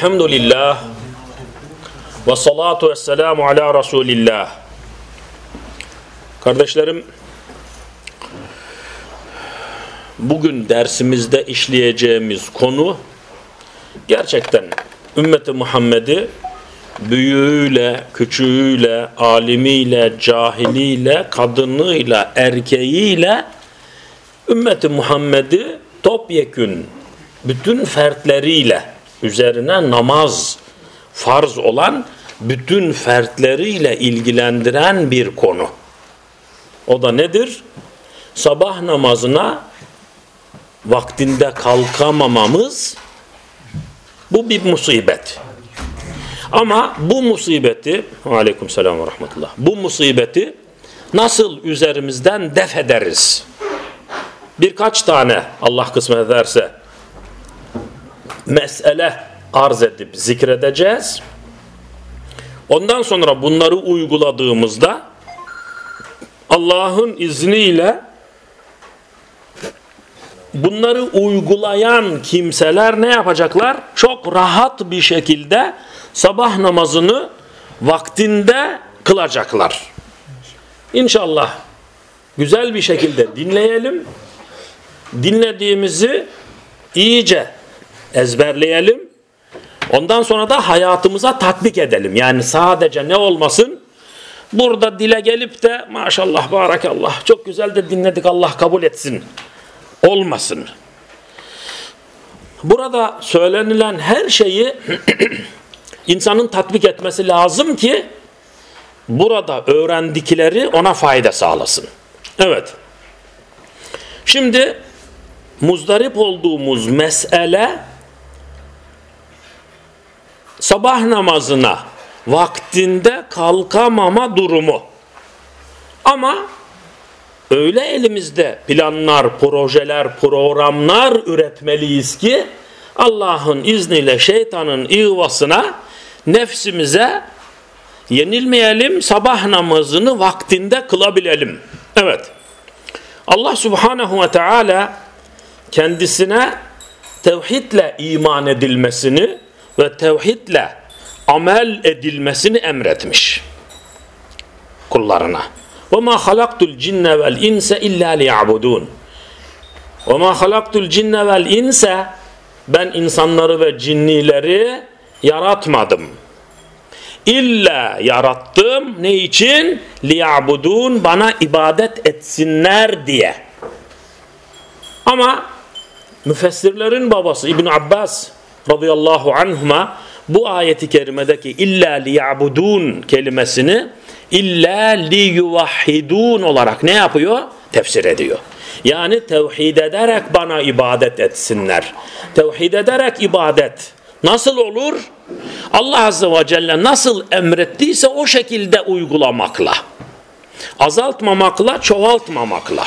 Elhamdülillah ve salatu ve selamu ala Resulillah. Kardeşlerim, bugün dersimizde işleyeceğimiz konu gerçekten ümmeti Muhammed'i büyüğüyle, küçüğüyle, alimiyle, cahiliyle, kadınıyla, erkeğiyle ümmeti Muhammed'i topyekün bütün fertleriyle üzerine namaz farz olan bütün fertleriyle ilgilendiren bir konu. O da nedir? Sabah namazına vaktinde kalkamamamız bu bir musibet. Ama bu musibeti aleyküm selam ve rahmetullah bu musibeti nasıl üzerimizden def ederiz? Birkaç tane Allah kısmet ederse mesele arz edip zikredeceğiz. Ondan sonra bunları uyguladığımızda Allah'ın izniyle bunları uygulayan kimseler ne yapacaklar? Çok rahat bir şekilde sabah namazını vaktinde kılacaklar. İnşallah güzel bir şekilde dinleyelim. Dinlediğimizi iyice ezberleyelim. Ondan sonra da hayatımıza tatbik edelim. Yani sadece ne olmasın? Burada dile gelip de maşallah barakallah çok güzel de dinledik Allah kabul etsin. Olmasın. Burada söylenilen her şeyi insanın tatbik etmesi lazım ki burada öğrendikleri ona fayda sağlasın. Evet. Şimdi muzdarip olduğumuz mesele sabah namazına vaktinde kalkamama durumu. Ama öyle elimizde planlar, projeler, programlar üretmeliyiz ki Allah'ın izniyle şeytanın ivasına nefsimize yenilmeyelim, sabah namazını vaktinde kılabilelim. Evet. Allah subhanehu ve teala kendisine tevhidle iman edilmesini ve tevhidle amel edilmesini emretmiş kullarına. وَمَا خَلَقْتُ الْجِنَّ وَالْاِنْسَ اِلَّا لِيَعْبُدُونَ وَمَا خَلَقْتُ الْجِنَّ وَالْاِنْسَ Ben insanları ve cinnileri yaratmadım. İlla yarattım. Ne için? liyabudun Bana ibadet etsinler diye. Ama müfessirlerin babası İbn Abbas radıyallahu anhuma bu ayeti kerimedeki illa liyabudun kelimesini illa liyuvahhidun olarak ne yapıyor? Tefsir ediyor. Yani tevhid ederek bana ibadet etsinler. Tevhid ederek ibadet nasıl olur? Allah Azze ve Celle nasıl emrettiyse o şekilde uygulamakla. Azaltmamakla, çoğaltmamakla.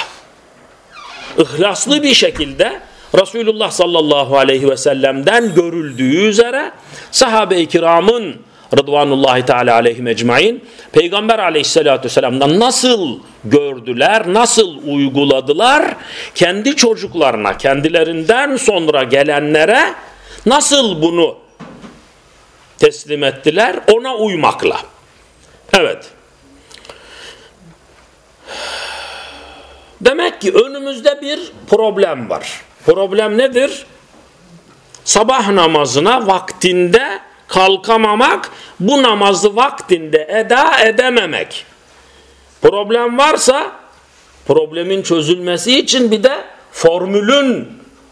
İhlaslı bir şekilde Resulullah sallallahu aleyhi ve sellem'den görüldüğü üzere sahabe-i kiramın Rıdvanullahi Teala aleyhim ecmain Peygamber aleyhissalatü vesselam'dan nasıl gördüler, nasıl uyguladılar kendi çocuklarına, kendilerinden sonra gelenlere nasıl bunu teslim ettiler ona uymakla. Evet. Demek ki önümüzde bir problem var. Problem nedir? Sabah namazına vaktinde kalkamamak, bu namazı vaktinde eda edememek. Problem varsa problemin çözülmesi için bir de formülün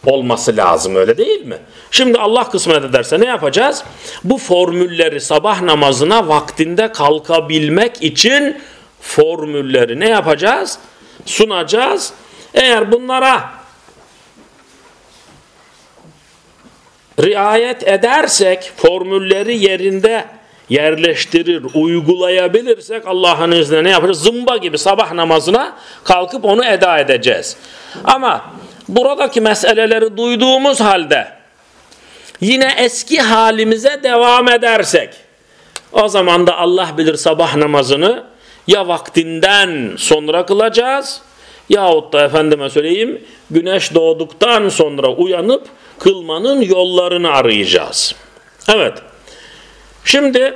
olması lazım öyle değil mi? Şimdi Allah kısmet ederse ne yapacağız? Bu formülleri sabah namazına vaktinde kalkabilmek için formülleri ne yapacağız? Sunacağız. Eğer bunlara riayet edersek, formülleri yerinde yerleştirir, uygulayabilirsek Allah'ın izniyle ne yapacağız? Zımba gibi sabah namazına kalkıp onu eda edeceğiz. Ama buradaki meseleleri duyduğumuz halde yine eski halimize devam edersek o zaman da Allah bilir sabah namazını ya vaktinden sonra kılacağız yahut da efendime söyleyeyim güneş doğduktan sonra uyanıp kılmanın yollarını arayacağız. Evet. Şimdi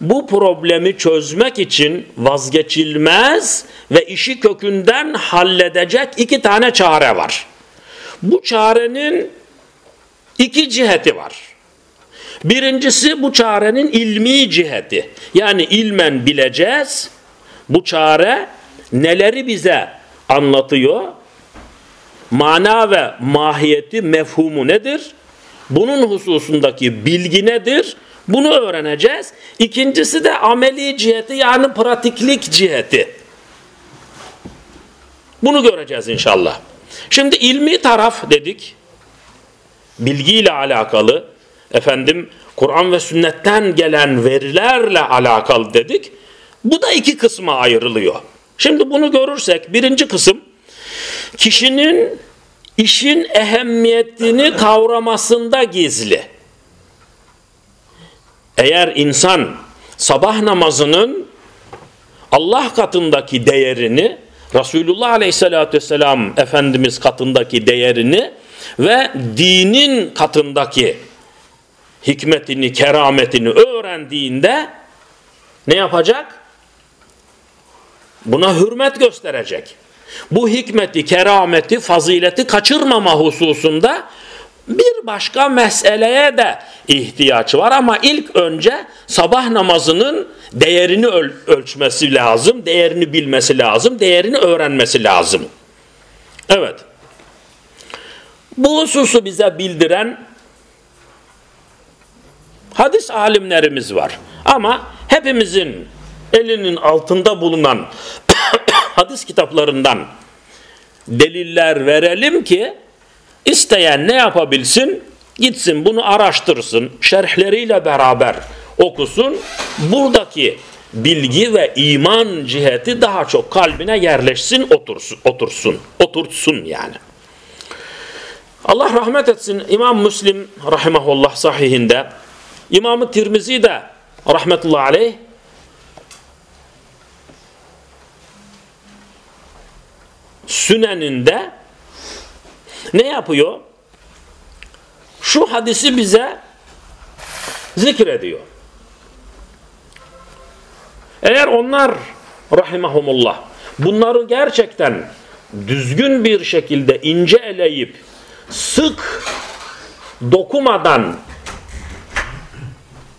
bu problemi çözmek için vazgeçilmez ve işi kökünden halledecek iki tane çare var. Bu çarenin iki ciheti var. Birincisi bu çarenin ilmi ciheti. Yani ilmen bileceğiz. Bu çare neleri bize anlatıyor? Mana ve mahiyeti, mefhumu nedir? Bunun hususundaki bilgi nedir? Bunu öğreneceğiz. İkincisi de ameli ciheti yani pratiklik ciheti. Bunu göreceğiz inşallah. Şimdi ilmi taraf dedik. Bilgiyle alakalı. Efendim Kur'an ve sünnetten gelen verilerle alakalı dedik. Bu da iki kısma ayrılıyor. Şimdi bunu görürsek birinci kısım kişinin işin ehemmiyetini kavramasında gizli. Eğer insan sabah namazının Allah katındaki değerini, Resulullah Aleyhisselatü Vesselam Efendimiz katındaki değerini ve dinin katındaki hikmetini, kerametini öğrendiğinde ne yapacak? Buna hürmet gösterecek. Bu hikmeti, kerameti, fazileti kaçırmama hususunda bir başka meseleye de ihtiyaç var ama ilk önce sabah namazının değerini öl ölçmesi lazım, değerini bilmesi lazım, değerini öğrenmesi lazım. Evet. Bu hususu bize bildiren hadis alimlerimiz var. Ama hepimizin elinin altında bulunan hadis kitaplarından deliller verelim ki isteyen ne yapabilsin? Gitsin bunu araştırsın, şerhleriyle beraber okusun. Buradaki bilgi ve iman ciheti daha çok kalbine yerleşsin, otursun, otursun, oturtsun yani. Allah rahmet etsin İmam Müslim rahimahullah sahihinde İmam-ı Tirmizi de rahmetullahi aleyh Süneninde ne yapıyor? Şu hadisi bize zikrediyor. Eğer onlar rahimahumullah bunları gerçekten düzgün bir şekilde ince eleyip sık dokumadan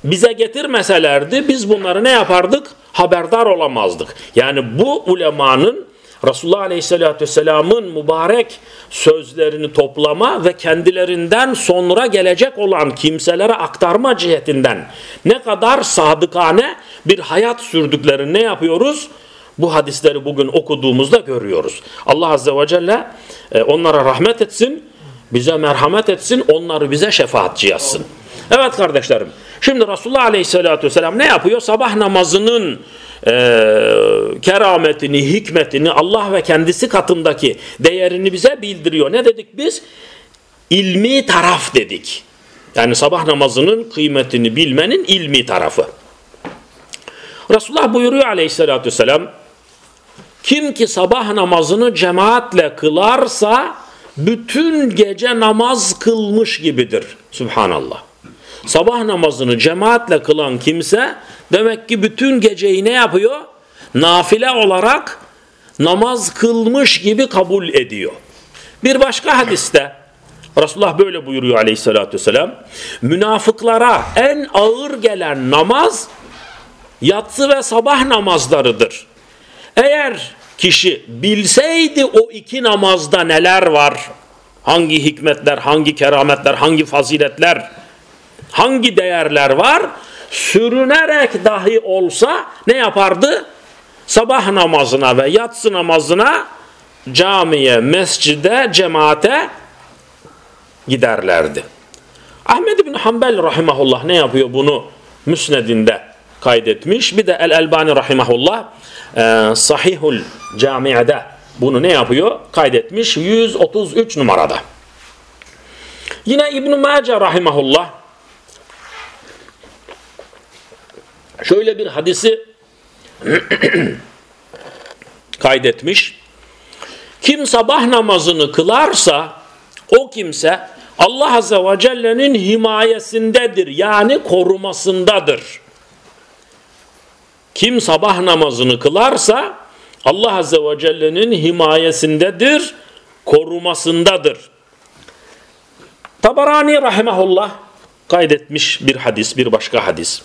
bize getirmeselerdi biz bunları ne yapardık? Haberdar olamazdık. Yani bu ulemanın Resulullah Aleyhisselatü Vesselam'ın mübarek sözlerini toplama ve kendilerinden sonra gelecek olan kimselere aktarma cihetinden ne kadar sadıkane bir hayat sürdüklerini ne yapıyoruz? Bu hadisleri bugün okuduğumuzda görüyoruz. Allah Azze ve Celle e, onlara rahmet etsin, bize merhamet etsin, onları bize şefaatçi yazsın. Evet kardeşlerim, şimdi Resulullah Aleyhisselatü Vesselam ne yapıyor? Sabah namazının e, kerametini, hikmetini, Allah ve kendisi katındaki değerini bize bildiriyor. Ne dedik biz? İlmi taraf dedik. Yani sabah namazının kıymetini bilmenin ilmi tarafı. Resulullah buyuruyor aleyhissalatü vesselam, kim ki sabah namazını cemaatle kılarsa bütün gece namaz kılmış gibidir. Subhanallah. Sabah namazını cemaatle kılan kimse demek ki bütün geceyi ne yapıyor? Nafile olarak namaz kılmış gibi kabul ediyor. Bir başka hadiste Resulullah böyle buyuruyor aleyhissalatü vesselam. Münafıklara en ağır gelen namaz yatsı ve sabah namazlarıdır. Eğer kişi bilseydi o iki namazda neler var, hangi hikmetler, hangi kerametler, hangi faziletler, hangi değerler var, sürünerek dahi olsa ne yapardı? Sabah namazına ve yatsı namazına camiye, mescide, cemaate giderlerdi. Ahmed bin Hanbel rahimahullah ne yapıyor bunu müsnedinde kaydetmiş. Bir de El-Elbani rahimahullah e, Sahihul Cami'de bunu ne yapıyor? Kaydetmiş 133 numarada. Yine İbn-i Mace rahimahullah şöyle bir hadisi kaydetmiş. Kim sabah namazını kılarsa o kimse Allah Azze ve Celle'nin himayesindedir. Yani korumasındadır. Kim sabah namazını kılarsa Allah Azze ve Celle'nin himayesindedir, korumasındadır. Tabarani rahimahullah kaydetmiş bir hadis, bir başka hadis.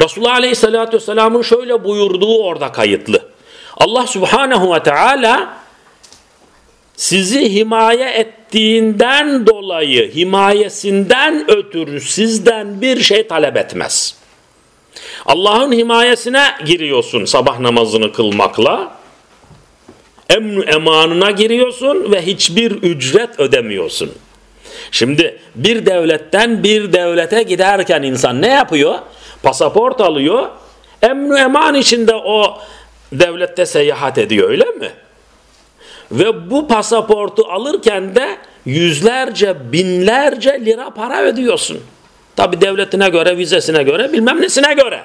Resulullah Aleyhisselatü Vesselam'ın şöyle buyurduğu orada kayıtlı. Allah Subhanahu ve Teala sizi himaye ettiğinden dolayı himayesinden ötürü sizden bir şey talep etmez. Allah'ın himayesine giriyorsun sabah namazını kılmakla. Emnu emanına giriyorsun ve hiçbir ücret ödemiyorsun. Şimdi bir devletten bir devlete giderken insan ne yapıyor? Pasaport alıyor. Emnu eman içinde o devlette seyahat ediyor öyle mi? Ve bu pasaportu alırken de yüzlerce binlerce lira para ödüyorsun. Tabi devletine göre, vizesine göre, bilmem nesine göre.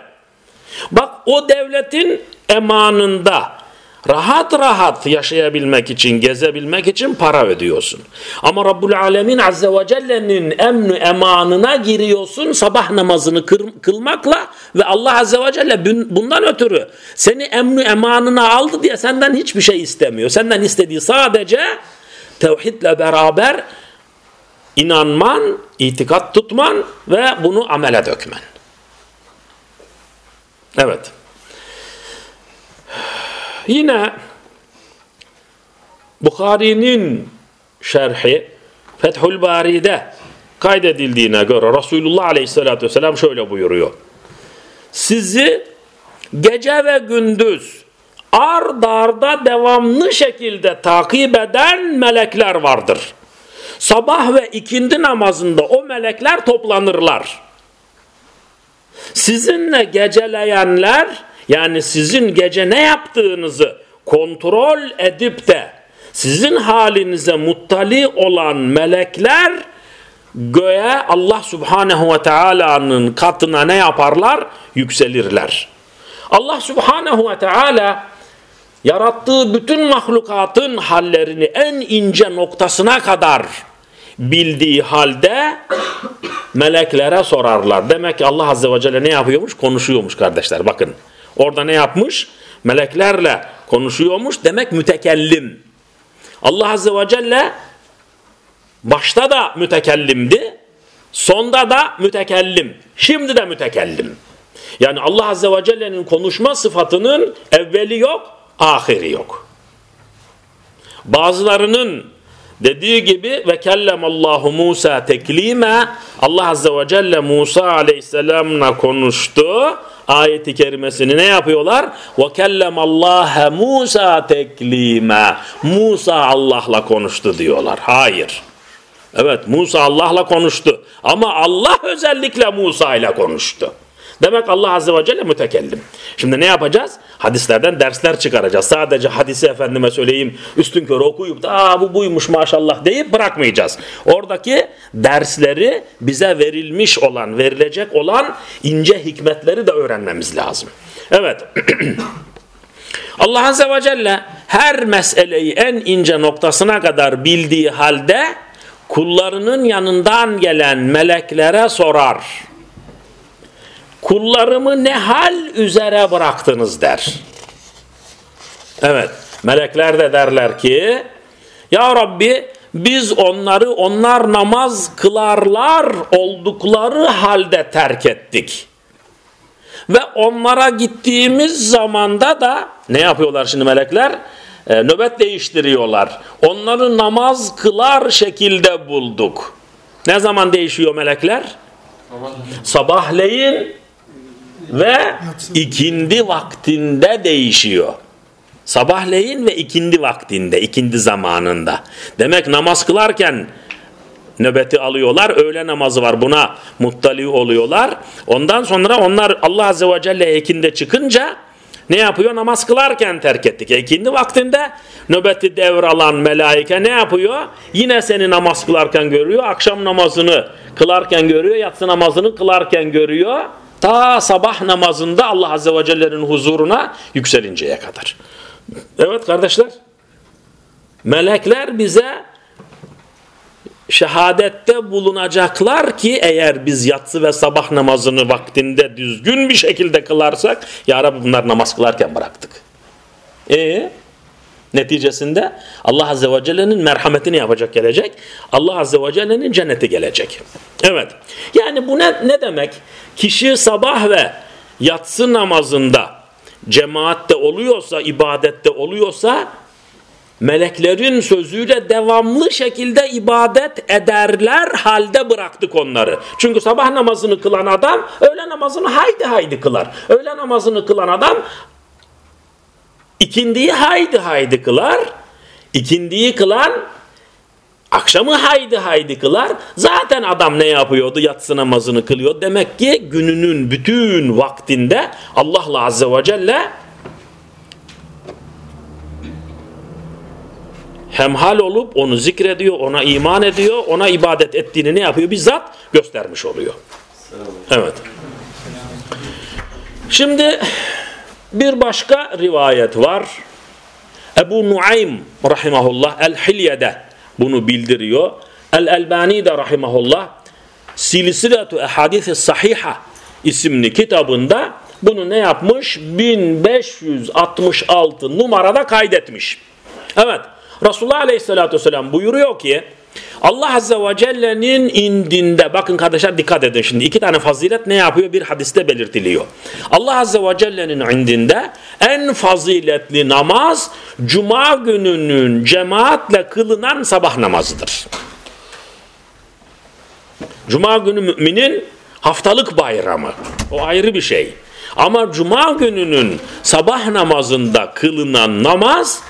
Bak o devletin emanında rahat rahat yaşayabilmek için, gezebilmek için para ödüyorsun. Ama Rabbul Alemin Azze ve Celle'nin emni emanına giriyorsun sabah namazını kılmakla ve Allah Azze ve Celle bundan ötürü seni emni emanına aldı diye senden hiçbir şey istemiyor. Senden istediği sadece tevhidle beraber inanman, itikat tutman ve bunu amele dökmen. Evet. Yine Bukhari'nin şerhi Fethül Bari'de kaydedildiğine göre Resulullah Aleyhisselatü Vesselam şöyle buyuruyor. Sizi gece ve gündüz ard arda devamlı şekilde takip eden melekler vardır. Sabah ve ikindi namazında o melekler toplanırlar. Sizinle geceleyenler yani sizin gece ne yaptığınızı kontrol edip de sizin halinize muttali olan melekler göğe Allah subhanehu ve teala'nın katına ne yaparlar? Yükselirler. Allah subhanehu ve teala yarattığı bütün mahlukatın hallerini en ince noktasına kadar bildiği halde meleklere sorarlar. Demek ki Allah Azze ve Celle ne yapıyormuş? Konuşuyormuş kardeşler bakın. Orada ne yapmış? Meleklerle konuşuyormuş. Demek mütekellim. Allah Azze ve Celle başta da mütekellimdi. Sonda da mütekellim. Şimdi de mütekellim. Yani Allah Azze ve Celle'nin konuşma sıfatının evveli yok, ahiri yok. Bazılarının dediği gibi ve kellemallahu Musa teklime Allah Azze ve Celle Musa Aleyhisselam'la konuştu ayeti kerimesini ne yapıyorlar? Ve kellemallaha Musa teklime. Musa Allah'la konuştu diyorlar. Hayır. Evet Musa Allah'la konuştu. Ama Allah özellikle Musa ile konuştu. Demek Allah Azze ve Celle mütekellim. Şimdi ne yapacağız? Hadislerden dersler çıkaracağız. Sadece hadisi efendime söyleyeyim üstün körü okuyup da bu buymuş maşallah deyip bırakmayacağız. Oradaki dersleri bize verilmiş olan, verilecek olan ince hikmetleri de öğrenmemiz lazım. Evet. Allah Azze ve Celle her meseleyi en ince noktasına kadar bildiği halde kullarının yanından gelen meleklere sorar kullarımı ne hal üzere bıraktınız der. Evet melekler de derler ki ya Rabbi biz onları onlar namaz kılarlar oldukları halde terk ettik. Ve onlara gittiğimiz zamanda da ne yapıyorlar şimdi melekler? E, nöbet değiştiriyorlar. Onları namaz kılar şekilde bulduk. Ne zaman değişiyor melekler? Sabahleyin ve ikindi vaktinde değişiyor. Sabahleyin ve ikindi vaktinde, ikindi zamanında. Demek namaz kılarken nöbeti alıyorlar. Öğle namazı var buna muttali oluyorlar. Ondan sonra onlar Allah Azze ve Celle ekinde çıkınca ne yapıyor? Namaz kılarken terk ettik. İkindi vaktinde nöbeti devralan melaike ne yapıyor? Yine seni namaz kılarken görüyor. Akşam namazını kılarken görüyor. Yatsı namazını kılarken görüyor ta sabah namazında Allah Azze ve Celle'nin huzuruna yükselinceye kadar. Evet kardeşler. Melekler bize şehadette bulunacaklar ki eğer biz yatsı ve sabah namazını vaktinde düzgün bir şekilde kılarsak ya Rabbi bunlar namaz kılarken bıraktık. E neticesinde Allah Azze ve Celle'nin merhametini yapacak gelecek. Allah Azze ve Celle'nin cenneti gelecek. Evet. Yani bu ne, ne demek? Kişi sabah ve yatsı namazında cemaatte oluyorsa, ibadette oluyorsa meleklerin sözüyle devamlı şekilde ibadet ederler halde bıraktık onları. Çünkü sabah namazını kılan adam öğle namazını haydi haydi kılar. Öğle namazını kılan adam ikindiyi haydi haydi kılar. İkindiyi kılan akşamı haydi haydi kılar. Zaten adam ne yapıyordu? Yatsı namazını kılıyor. Demek ki gününün bütün vaktinde Allah'la Azze ve Celle hemhal olup onu zikrediyor, ona iman ediyor, ona ibadet ettiğini ne yapıyor? Bizzat göstermiş oluyor. Evet. Şimdi bir başka rivayet var. Ebu Nuaym rahimahullah El-Hilye'de bunu bildiriyor. El-Elbani de rahimahullah Silsiletu Ehadith-i Sahiha isimli kitabında bunu ne yapmış? 1566 numarada kaydetmiş. Evet. Resulullah Aleyhisselatü Vesselam buyuruyor ki Allah Azze ve Celle'nin indinde bakın kardeşler dikkat edin şimdi iki tane fazilet ne yapıyor bir hadiste belirtiliyor. Allah Azze ve Celle'nin indinde en faziletli namaz cuma gününün cemaatle kılınan sabah namazıdır. Cuma günü müminin haftalık bayramı o ayrı bir şey. Ama cuma gününün sabah namazında kılınan namaz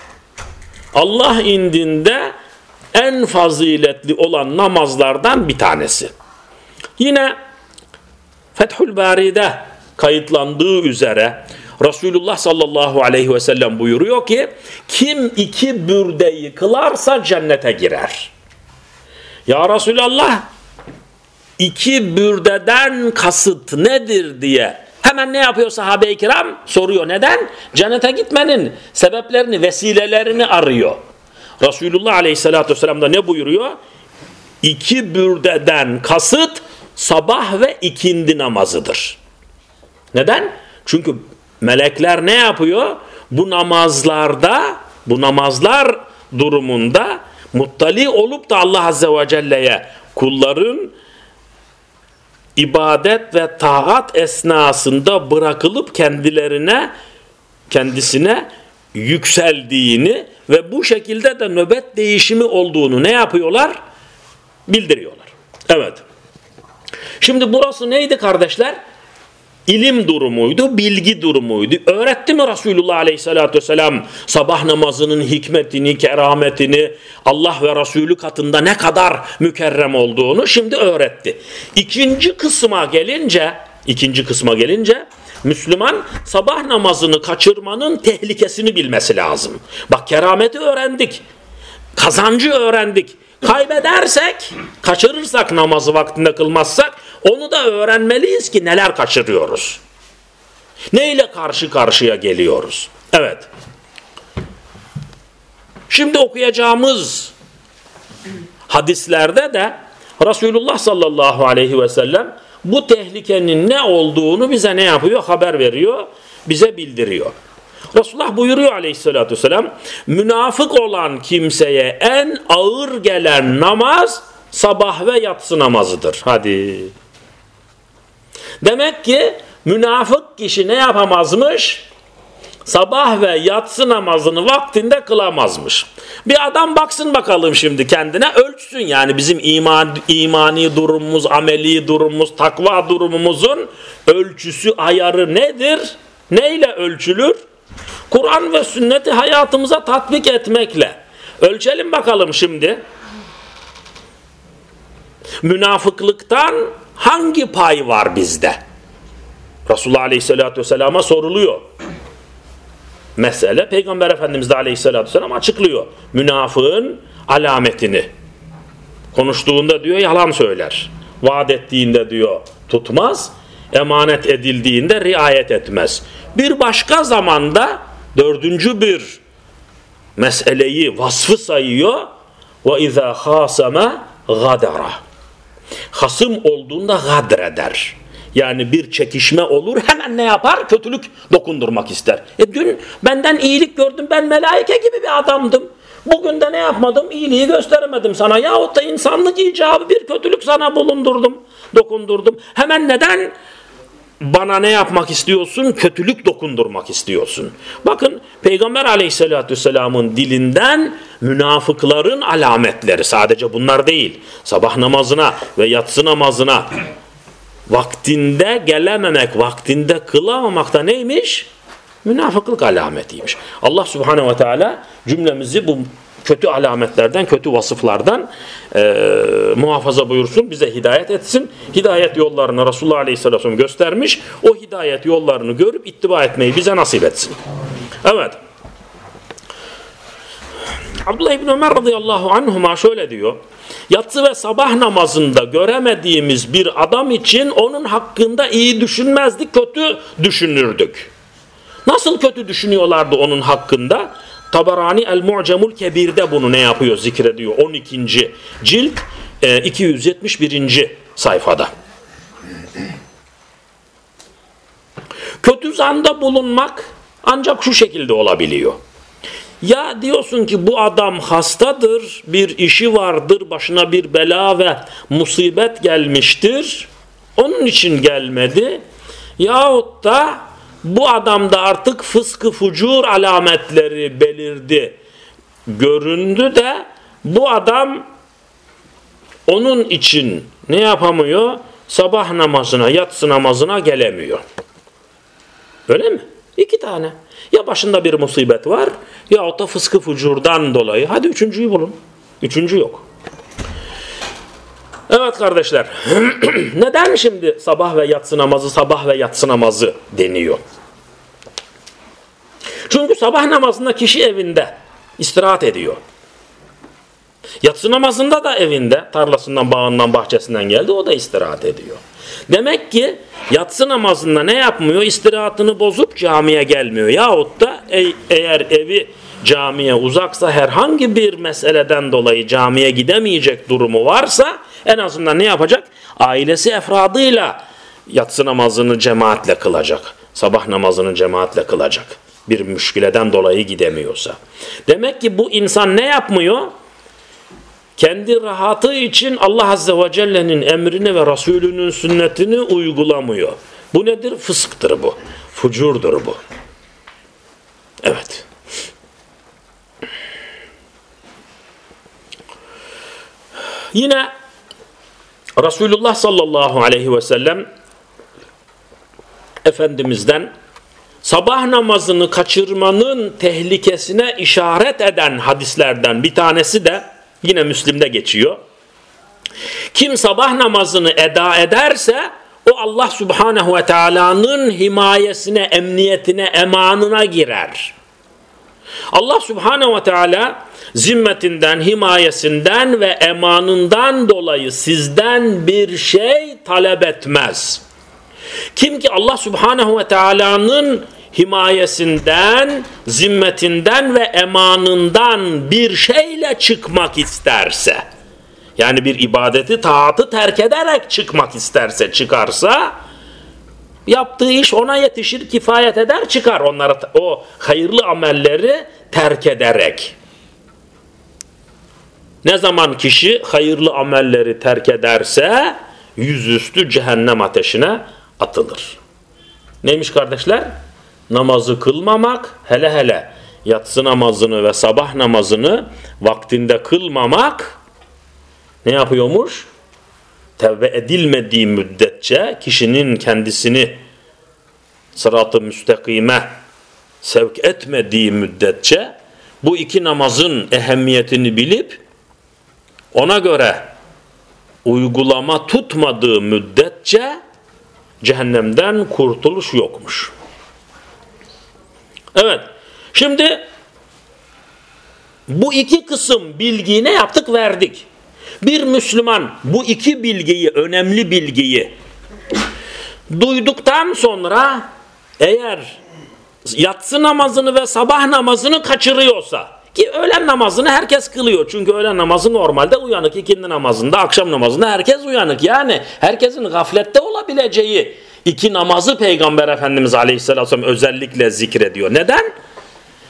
Allah indinde en faziletli olan namazlardan bir tanesi. Yine Fethül Bari'de kayıtlandığı üzere Resulullah sallallahu aleyhi ve sellem buyuruyor ki kim iki bürdeyi kılarsa cennete girer. Ya Resulallah iki bürdeden kasıt nedir diye hemen ne yapıyor sahabe-i kiram? Soruyor. Neden? Cennete gitmenin sebeplerini, vesilelerini arıyor. Resulullah aleyhissalatü vesselam da ne buyuruyor? İki bürdeden kasıt sabah ve ikindi namazıdır. Neden? Çünkü melekler ne yapıyor? Bu namazlarda, bu namazlar durumunda muttali olup da Allah Azze ve Celle'ye kulların ibadet ve taat esnasında bırakılıp kendilerine kendisine yükseldiğini ve bu şekilde de nöbet değişimi olduğunu ne yapıyorlar? Bildiriyorlar. Evet. Şimdi burası neydi kardeşler? İlim durumuydu, bilgi durumuydu. Öğretti mi Resulullah Aleyhisselatü Vesselam sabah namazının hikmetini, kerametini, Allah ve Resulü katında ne kadar mükerrem olduğunu şimdi öğretti. İkinci kısma gelince, ikinci kısma gelince Müslüman sabah namazını kaçırmanın tehlikesini bilmesi lazım. Bak kerameti öğrendik. Kazancı öğrendik. Kaybedersek, kaçırırsak namazı vaktinde kılmazsak onu da öğrenmeliyiz ki neler kaçırıyoruz. Neyle karşı karşıya geliyoruz? Evet. Şimdi okuyacağımız hadislerde de Resulullah sallallahu aleyhi ve sellem bu tehlikenin ne olduğunu bize ne yapıyor? Haber veriyor, bize bildiriyor. Resulullah buyuruyor aleyhissalatü vesselam, münafık olan kimseye en ağır gelen namaz sabah ve yatsı namazıdır. Hadi. Demek ki münafık kişi ne yapamazmış? Sabah ve yatsı namazını vaktinde kılamazmış. Bir adam baksın bakalım şimdi kendine ölçsün yani bizim iman, imani durumumuz, ameli durumumuz, takva durumumuzun ölçüsü, ayarı nedir? Neyle ölçülür? Kur'an ve sünneti hayatımıza tatbik etmekle. Ölçelim bakalım şimdi. Münafıklıktan hangi pay var bizde? Resulullah Aleyhisselatü Vesselam'a soruluyor mesele Peygamber Efendimiz de aleyhissalatü vesselam açıklıyor. Münafığın alametini. Konuştuğunda diyor yalan söyler. Vaat ettiğinde diyor tutmaz. Emanet edildiğinde riayet etmez. Bir başka zamanda dördüncü bir meseleyi, vasfı sayıyor. Ve izâ khâseme gadara. Hasım olduğunda gadreder. Yani bir çekişme olur hemen ne yapar? Kötülük dokundurmak ister. E dün benden iyilik gördüm ben melaike gibi bir adamdım. Bugün de ne yapmadım? İyiliği gösteremedim sana. Yahut da insanlık icabı bir kötülük sana bulundurdum, dokundurdum. Hemen neden bana ne yapmak istiyorsun? Kötülük dokundurmak istiyorsun. Bakın Peygamber aleyhissalatü vesselamın dilinden münafıkların alametleri sadece bunlar değil. Sabah namazına ve yatsı namazına vaktinde gelememek, vaktinde kılamamak da neymiş? Münafıklık alametiymiş. Allah subhanehu ve teala cümlemizi bu kötü alametlerden, kötü vasıflardan e, muhafaza buyursun, bize hidayet etsin. Hidayet yollarını Resulullah Aleyhisselam göstermiş. O hidayet yollarını görüp ittiba etmeyi bize nasip etsin. Evet. Abdullah İbni Ömer radıyallahu anhuma şöyle diyor. Yatsı ve sabah namazında göremediğimiz bir adam için onun hakkında iyi düşünmezdik, kötü düşünürdük. Nasıl kötü düşünüyorlardı onun hakkında? Tabarani El-Mu'cemul Kebir'de bunu ne yapıyor zikrediyor 12. cilt 271. E, sayfada. Kötü zanda bulunmak ancak şu şekilde olabiliyor. Ya diyorsun ki bu adam hastadır, bir işi vardır, başına bir bela ve musibet gelmiştir. Onun için gelmedi. Yahut da bu adamda artık fıskı fucur alametleri belirdi. Göründü de bu adam onun için ne yapamıyor? Sabah namazına, yatsı namazına gelemiyor. Öyle mi? İki tane. Ya başında bir musibet var ya da fıskı fucurdan dolayı. Hadi üçüncüyü bulun. Üçüncü yok. Evet kardeşler. Neden şimdi sabah ve yatsı namazı sabah ve yatsı namazı deniyor? Çünkü sabah namazında kişi evinde istirahat ediyor. Yatsı namazında da evinde tarlasından, bağından, bahçesinden geldi o da istirahat ediyor. Demek ki yatsı namazında ne yapmıyor? İstirahatını bozup camiye gelmiyor. Yahut da e eğer evi camiye uzaksa herhangi bir meseleden dolayı camiye gidemeyecek durumu varsa en azından ne yapacak? Ailesi efradıyla yatsı namazını cemaatle kılacak. Sabah namazını cemaatle kılacak. Bir müşkileden dolayı gidemiyorsa. Demek ki bu insan ne yapmıyor? Kendi rahatı için Allah Azze ve Celle'nin emrini ve Resulünün sünnetini uygulamıyor. Bu nedir? Fısktır bu. Fucurdur bu. Evet. Yine Resulullah sallallahu aleyhi ve sellem Efendimiz'den sabah namazını kaçırmanın tehlikesine işaret eden hadislerden bir tanesi de Yine Müslim'de geçiyor. Kim sabah namazını eda ederse o Allah Subhanahu ve Taala'nın himayesine, emniyetine, emanına girer. Allah Subhanahu ve Teala zimmetinden, himayesinden ve emanından dolayı sizden bir şey talep etmez. Kim ki Allah Subhanahu ve Teala'nın himayesinden, zimmetinden ve emanından bir şeyle çıkmak isterse, yani bir ibadeti, taatı terk ederek çıkmak isterse, çıkarsa, yaptığı iş ona yetişir, kifayet eder, çıkar onları, o hayırlı amelleri terk ederek. Ne zaman kişi hayırlı amelleri terk ederse, yüzüstü cehennem ateşine atılır. Neymiş kardeşler? Namazı kılmamak, hele hele yatsı namazını ve sabah namazını vaktinde kılmamak ne yapıyormuş? Tevbe edilmediği müddetçe kişinin kendisini sırat-ı müstakime sevk etmediği müddetçe bu iki namazın ehemmiyetini bilip ona göre uygulama tutmadığı müddetçe cehennemden kurtuluş yokmuş. Evet. Şimdi bu iki kısım bilgiyi ne yaptık? Verdik. Bir Müslüman bu iki bilgiyi, önemli bilgiyi duyduktan sonra eğer yatsı namazını ve sabah namazını kaçırıyorsa Ki öğlen namazını herkes kılıyor. Çünkü öğlen namazı normalde uyanık. ikindi namazında, akşam namazında herkes uyanık. Yani herkesin gaflette olabileceği iki namazı Peygamber Efendimiz Aleyhisselam özellikle zikrediyor. Neden?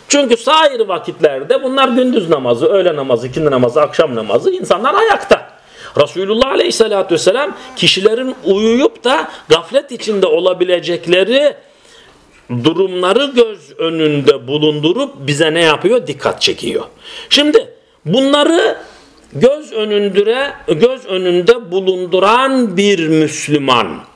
Çünkü sair vakitlerde bunlar gündüz namazı, öğle namazı, ikindi namazı, akşam namazı insanlar ayakta. Resulullah Aleyhisselatü Vesselam kişilerin uyuyup da gaflet içinde olabilecekleri durumları göz önünde bulundurup bize ne yapıyor? Dikkat çekiyor. Şimdi bunları göz önündüre göz önünde bulunduran bir Müslüman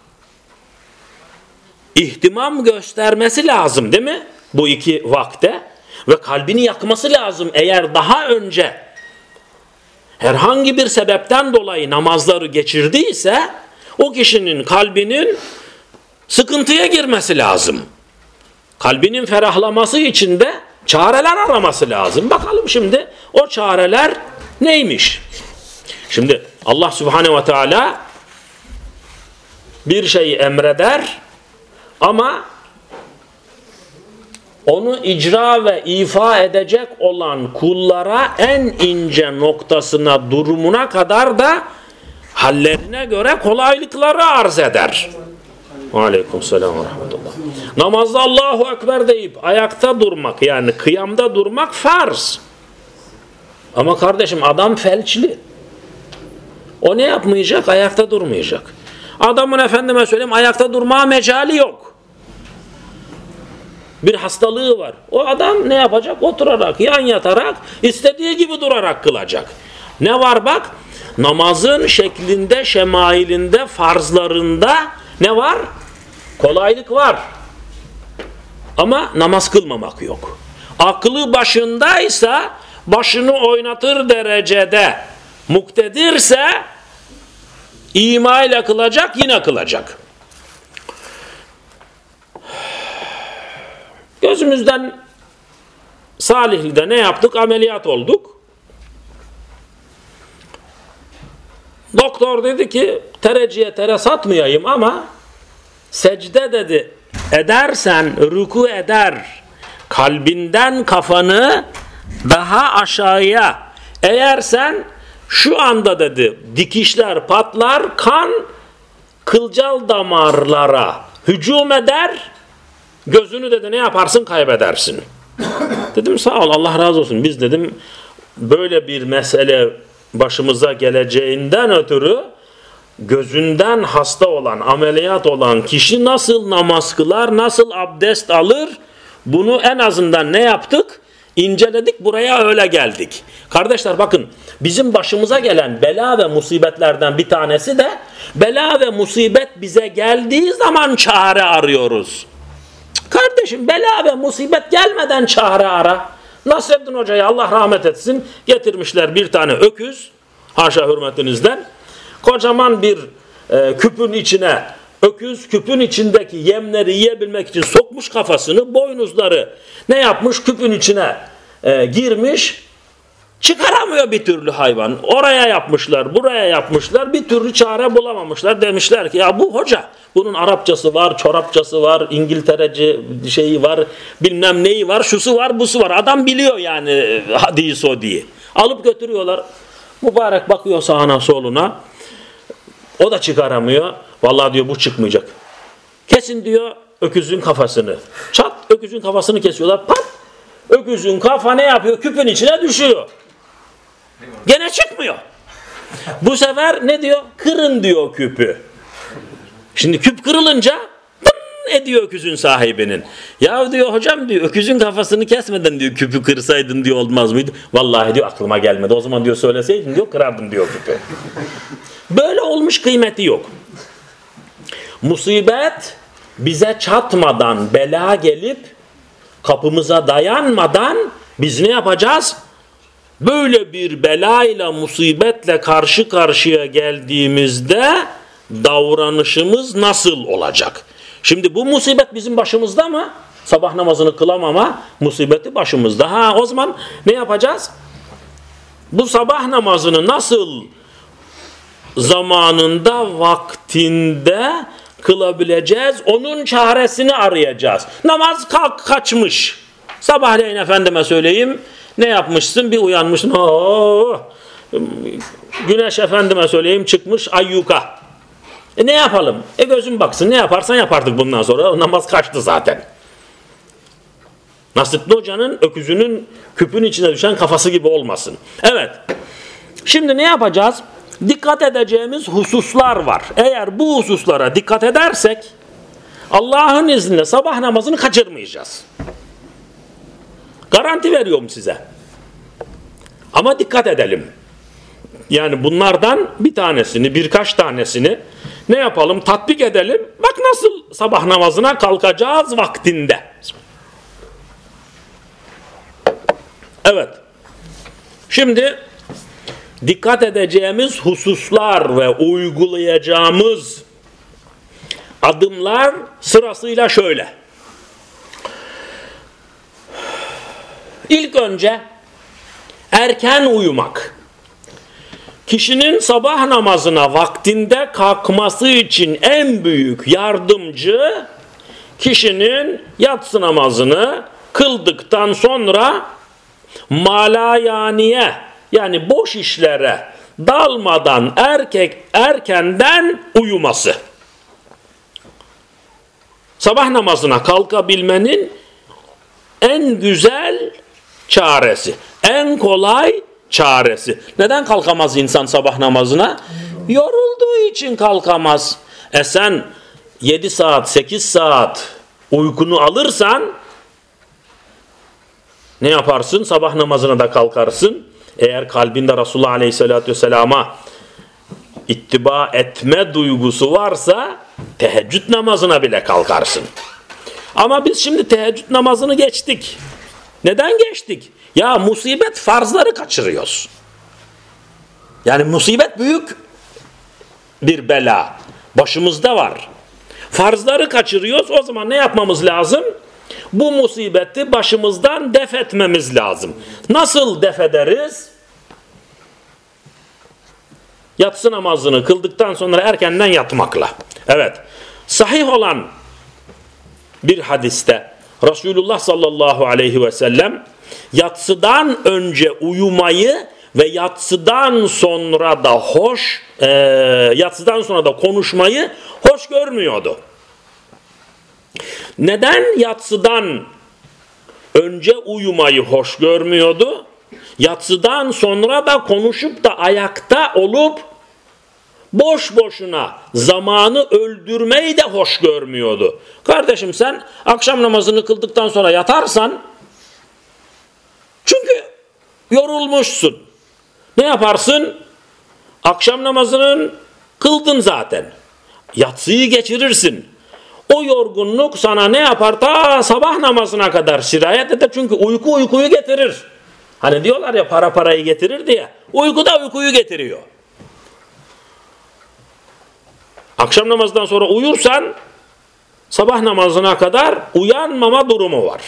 ihtimam göstermesi lazım değil mi? Bu iki vakte ve kalbini yakması lazım eğer daha önce herhangi bir sebepten dolayı namazları geçirdiyse o kişinin kalbinin sıkıntıya girmesi lazım. Kalbinin ferahlaması için de çareler araması lazım. Bakalım şimdi o çareler neymiş? Şimdi Allah Subhanahu ve Teala bir şeyi emreder ama onu icra ve ifa edecek olan kullara en ince noktasına, durumuna kadar da hallerine göre kolaylıkları arz eder. Aleyküm selam ve rahmetullah. Namazda Allahu Ekber deyip ayakta durmak yani kıyamda durmak farz. Ama kardeşim adam felçli. O ne yapmayacak? Ayakta durmayacak. Adamın efendime söyleyeyim ayakta durmaya mecali yok. Bir hastalığı var. O adam ne yapacak? Oturarak, yan yatarak, istediği gibi durarak kılacak. Ne var bak? Namazın şeklinde, şemailinde, farzlarında ne var? Kolaylık var. Ama namaz kılmamak yok. Aklı başındaysa başını oynatır derecede muktedirse ima ile kılacak yine kılacak. Gözümüzden Salihli'de ne yaptık? Ameliyat olduk. Doktor dedi ki tereciye tere satmayayım ama secde dedi edersen ruku eder kalbinden kafanı daha aşağıya eğer sen şu anda dedi dikişler patlar kan kılcal damarlara hücum eder gözünü dedi ne yaparsın kaybedersin. dedim sağ ol Allah razı olsun biz dedim böyle bir mesele başımıza geleceğinden ötürü gözünden hasta olan, ameliyat olan kişi nasıl namaz kılar, nasıl abdest alır bunu en azından ne yaptık? İnceledik buraya öyle geldik. Kardeşler bakın bizim başımıza gelen bela ve musibetlerden bir tanesi de bela ve musibet bize geldiği zaman çare arıyoruz. Kardeşim bela ve musibet gelmeden çare ara. Nasreddin Hoca'ya Allah rahmet etsin getirmişler bir tane öküz haşa hürmetinizden kocaman bir e, küpün içine öküz küpün içindeki yemleri yiyebilmek için sokmuş kafasını boynuzları ne yapmış küpün içine e, girmiş çıkaramıyor bir türlü hayvan oraya yapmışlar buraya yapmışlar bir türlü çare bulamamışlar demişler ki ya bu hoca bunun Arapçası var çorapçası var İngiltereci şeyi var bilmem neyi var şusu var busu var adam biliyor yani hadis o diye alıp götürüyorlar mübarek bakıyor sağına soluna o da çıkaramıyor. Vallahi diyor bu çıkmayacak. Kesin diyor öküzün kafasını. Çat öküzün kafasını kesiyorlar. Pat öküzün kafa ne yapıyor? Küpün içine düşüyor. Gene çıkmıyor. Bu sefer ne diyor? Kırın diyor küpü. Şimdi küp kırılınca ediyor öküzün sahibinin. Ya diyor hocam diyor öküzün kafasını kesmeden diyor küpü kırsaydın diyor olmaz mıydı? Vallahi diyor aklıma gelmedi. O zaman diyor söyleseydin diyor kırardım diyor küpü. Böyle olmuş kıymeti yok. Musibet bize çatmadan, bela gelip kapımıza dayanmadan biz ne yapacağız? Böyle bir belayla, musibetle karşı karşıya geldiğimizde davranışımız nasıl olacak? Şimdi bu musibet bizim başımızda mı? Sabah namazını kılamama musibeti başımızda. Ha o zaman ne yapacağız? Bu sabah namazını nasıl zamanında vaktinde kılabileceğiz. Onun çaresini arayacağız. Namaz kalk kaçmış. Sabahleyin efendime söyleyeyim Ne yapmışsın? Bir uyanmışsın. Oo, güneş efendime söyleyeyim çıkmış ayyuka. E ne yapalım? E gözün baksın ne yaparsan yapardık bundan sonra. Namaz kaçtı zaten. Nasrettin Hoca'nın öküzünün küpün içine düşen kafası gibi olmasın. Evet. Şimdi ne yapacağız? Dikkat edeceğimiz hususlar var. Eğer bu hususlara dikkat edersek Allah'ın izniyle sabah namazını kaçırmayacağız. Garanti veriyorum size. Ama dikkat edelim. Yani bunlardan bir tanesini, birkaç tanesini ne yapalım? Tatbik edelim. Bak nasıl sabah namazına kalkacağız vaktinde. Evet. Şimdi dikkat edeceğimiz hususlar ve uygulayacağımız adımlar sırasıyla şöyle. İlk önce erken uyumak. Kişinin sabah namazına vaktinde kalkması için en büyük yardımcı kişinin yatsı namazını kıldıktan sonra malayaniye yani boş işlere dalmadan erkek erkenden uyuması. Sabah namazına kalkabilmenin en güzel çaresi, en kolay çaresi. Neden kalkamaz insan sabah namazına? Yorulduğu için kalkamaz. E sen 7 saat, 8 saat uykunu alırsan ne yaparsın? Sabah namazına da kalkarsın. Eğer kalbinde Resulullah Aleyhisselatü Vesselam'a ittiba etme duygusu varsa teheccüd namazına bile kalkarsın. Ama biz şimdi teheccüd namazını geçtik. Neden geçtik? Ya musibet farzları kaçırıyoruz. Yani musibet büyük bir bela. Başımızda var. Farzları kaçırıyoruz. O zaman ne yapmamız lazım? Bu musibeti başımızdan def etmemiz lazım. Nasıl def ederiz? Yatsı namazını kıldıktan sonra erkenden yatmakla. Evet. Sahih olan bir hadiste Resulullah sallallahu aleyhi ve sellem yatsıdan önce uyumayı ve yatsıdan sonra da hoş e, yatsıdan sonra da konuşmayı hoş görmüyordu. Neden yatsıdan önce uyumayı hoş görmüyordu? Yatsıdan sonra da konuşup da ayakta olup boş boşuna zamanı öldürmeyi de hoş görmüyordu. Kardeşim sen akşam namazını kıldıktan sonra yatarsan çünkü yorulmuşsun. Ne yaparsın? Akşam namazının kıldın zaten. Yatsıyı geçirirsin. O yorgunluk sana ne yapar? Ta sabah namazına kadar sirayet eder. Çünkü uyku uykuyu getirir. Hani diyorlar ya para parayı getirir diye. Uyku da uykuyu getiriyor. Akşam namazından sonra uyursan sabah namazına kadar uyanmama durumu var.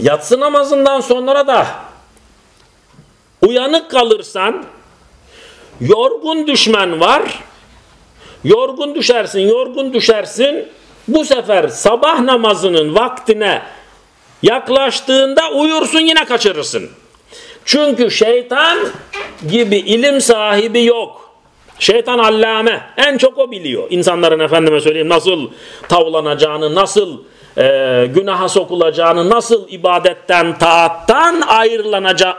Yatsı namazından sonra da uyanık kalırsan yorgun düşmen var. Yorgun düşersin, yorgun düşersin. Bu sefer sabah namazının vaktine yaklaştığında uyursun yine kaçırırsın. Çünkü şeytan gibi ilim sahibi yok. Şeytan allame. En çok o biliyor. İnsanların efendime söyleyeyim nasıl tavlanacağını, nasıl e, günaha sokulacağını, nasıl ibadetten, taattan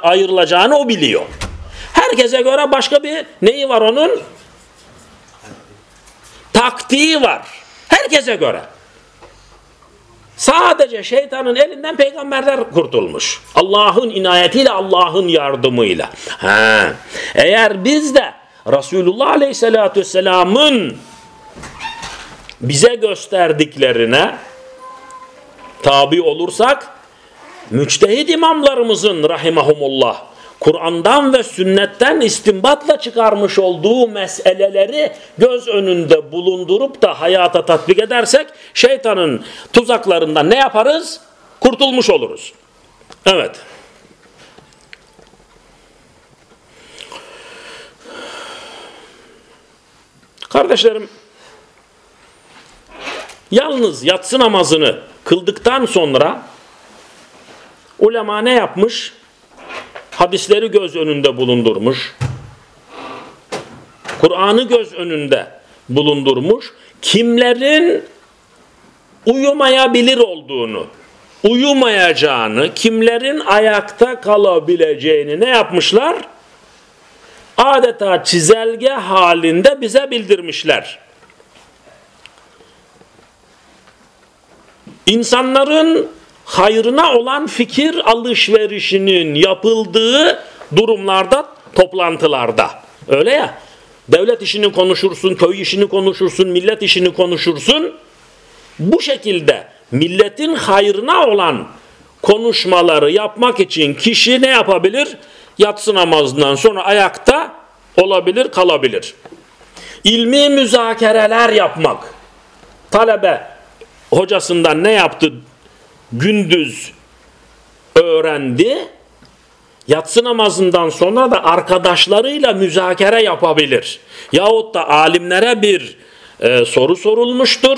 ayrılacağını o biliyor. Herkese göre başka bir neyi var onun? Taktiği var. Herkese göre. Sadece şeytanın elinden peygamberler kurtulmuş. Allah'ın inayetiyle, Allah'ın yardımıyla. Ha. Eğer biz de Resulullah Aleyhisselatü Vesselam'ın bize gösterdiklerine tabi olursak müçtehid imamlarımızın rahimahumullah Kur'an'dan ve sünnetten istimbatla çıkarmış olduğu meseleleri göz önünde bulundurup da hayata tatbik edersek şeytanın tuzaklarından ne yaparız? Kurtulmuş oluruz. Evet. Kardeşlerim yalnız yatsı namazını kıldıktan sonra ulema ne yapmış? Hadisleri göz önünde bulundurmuş. Kur'an'ı göz önünde bulundurmuş. Kimlerin uyumayabilir olduğunu, uyumayacağını, kimlerin ayakta kalabileceğini ne yapmışlar? Adeta çizelge halinde bize bildirmişler. İnsanların hayrına olan fikir alışverişinin yapıldığı durumlarda, toplantılarda. Öyle ya. Devlet işini konuşursun, köy işini konuşursun, millet işini konuşursun. Bu şekilde milletin hayrına olan konuşmaları yapmak için kişi ne yapabilir? Yatsı namazından sonra ayakta olabilir, kalabilir. İlmi müzakereler yapmak. Talebe hocasından ne yaptı? Gündüz öğrendi. Yatsı namazından sonra da arkadaşlarıyla müzakere yapabilir. Yahut da alimlere bir e, soru sorulmuştur.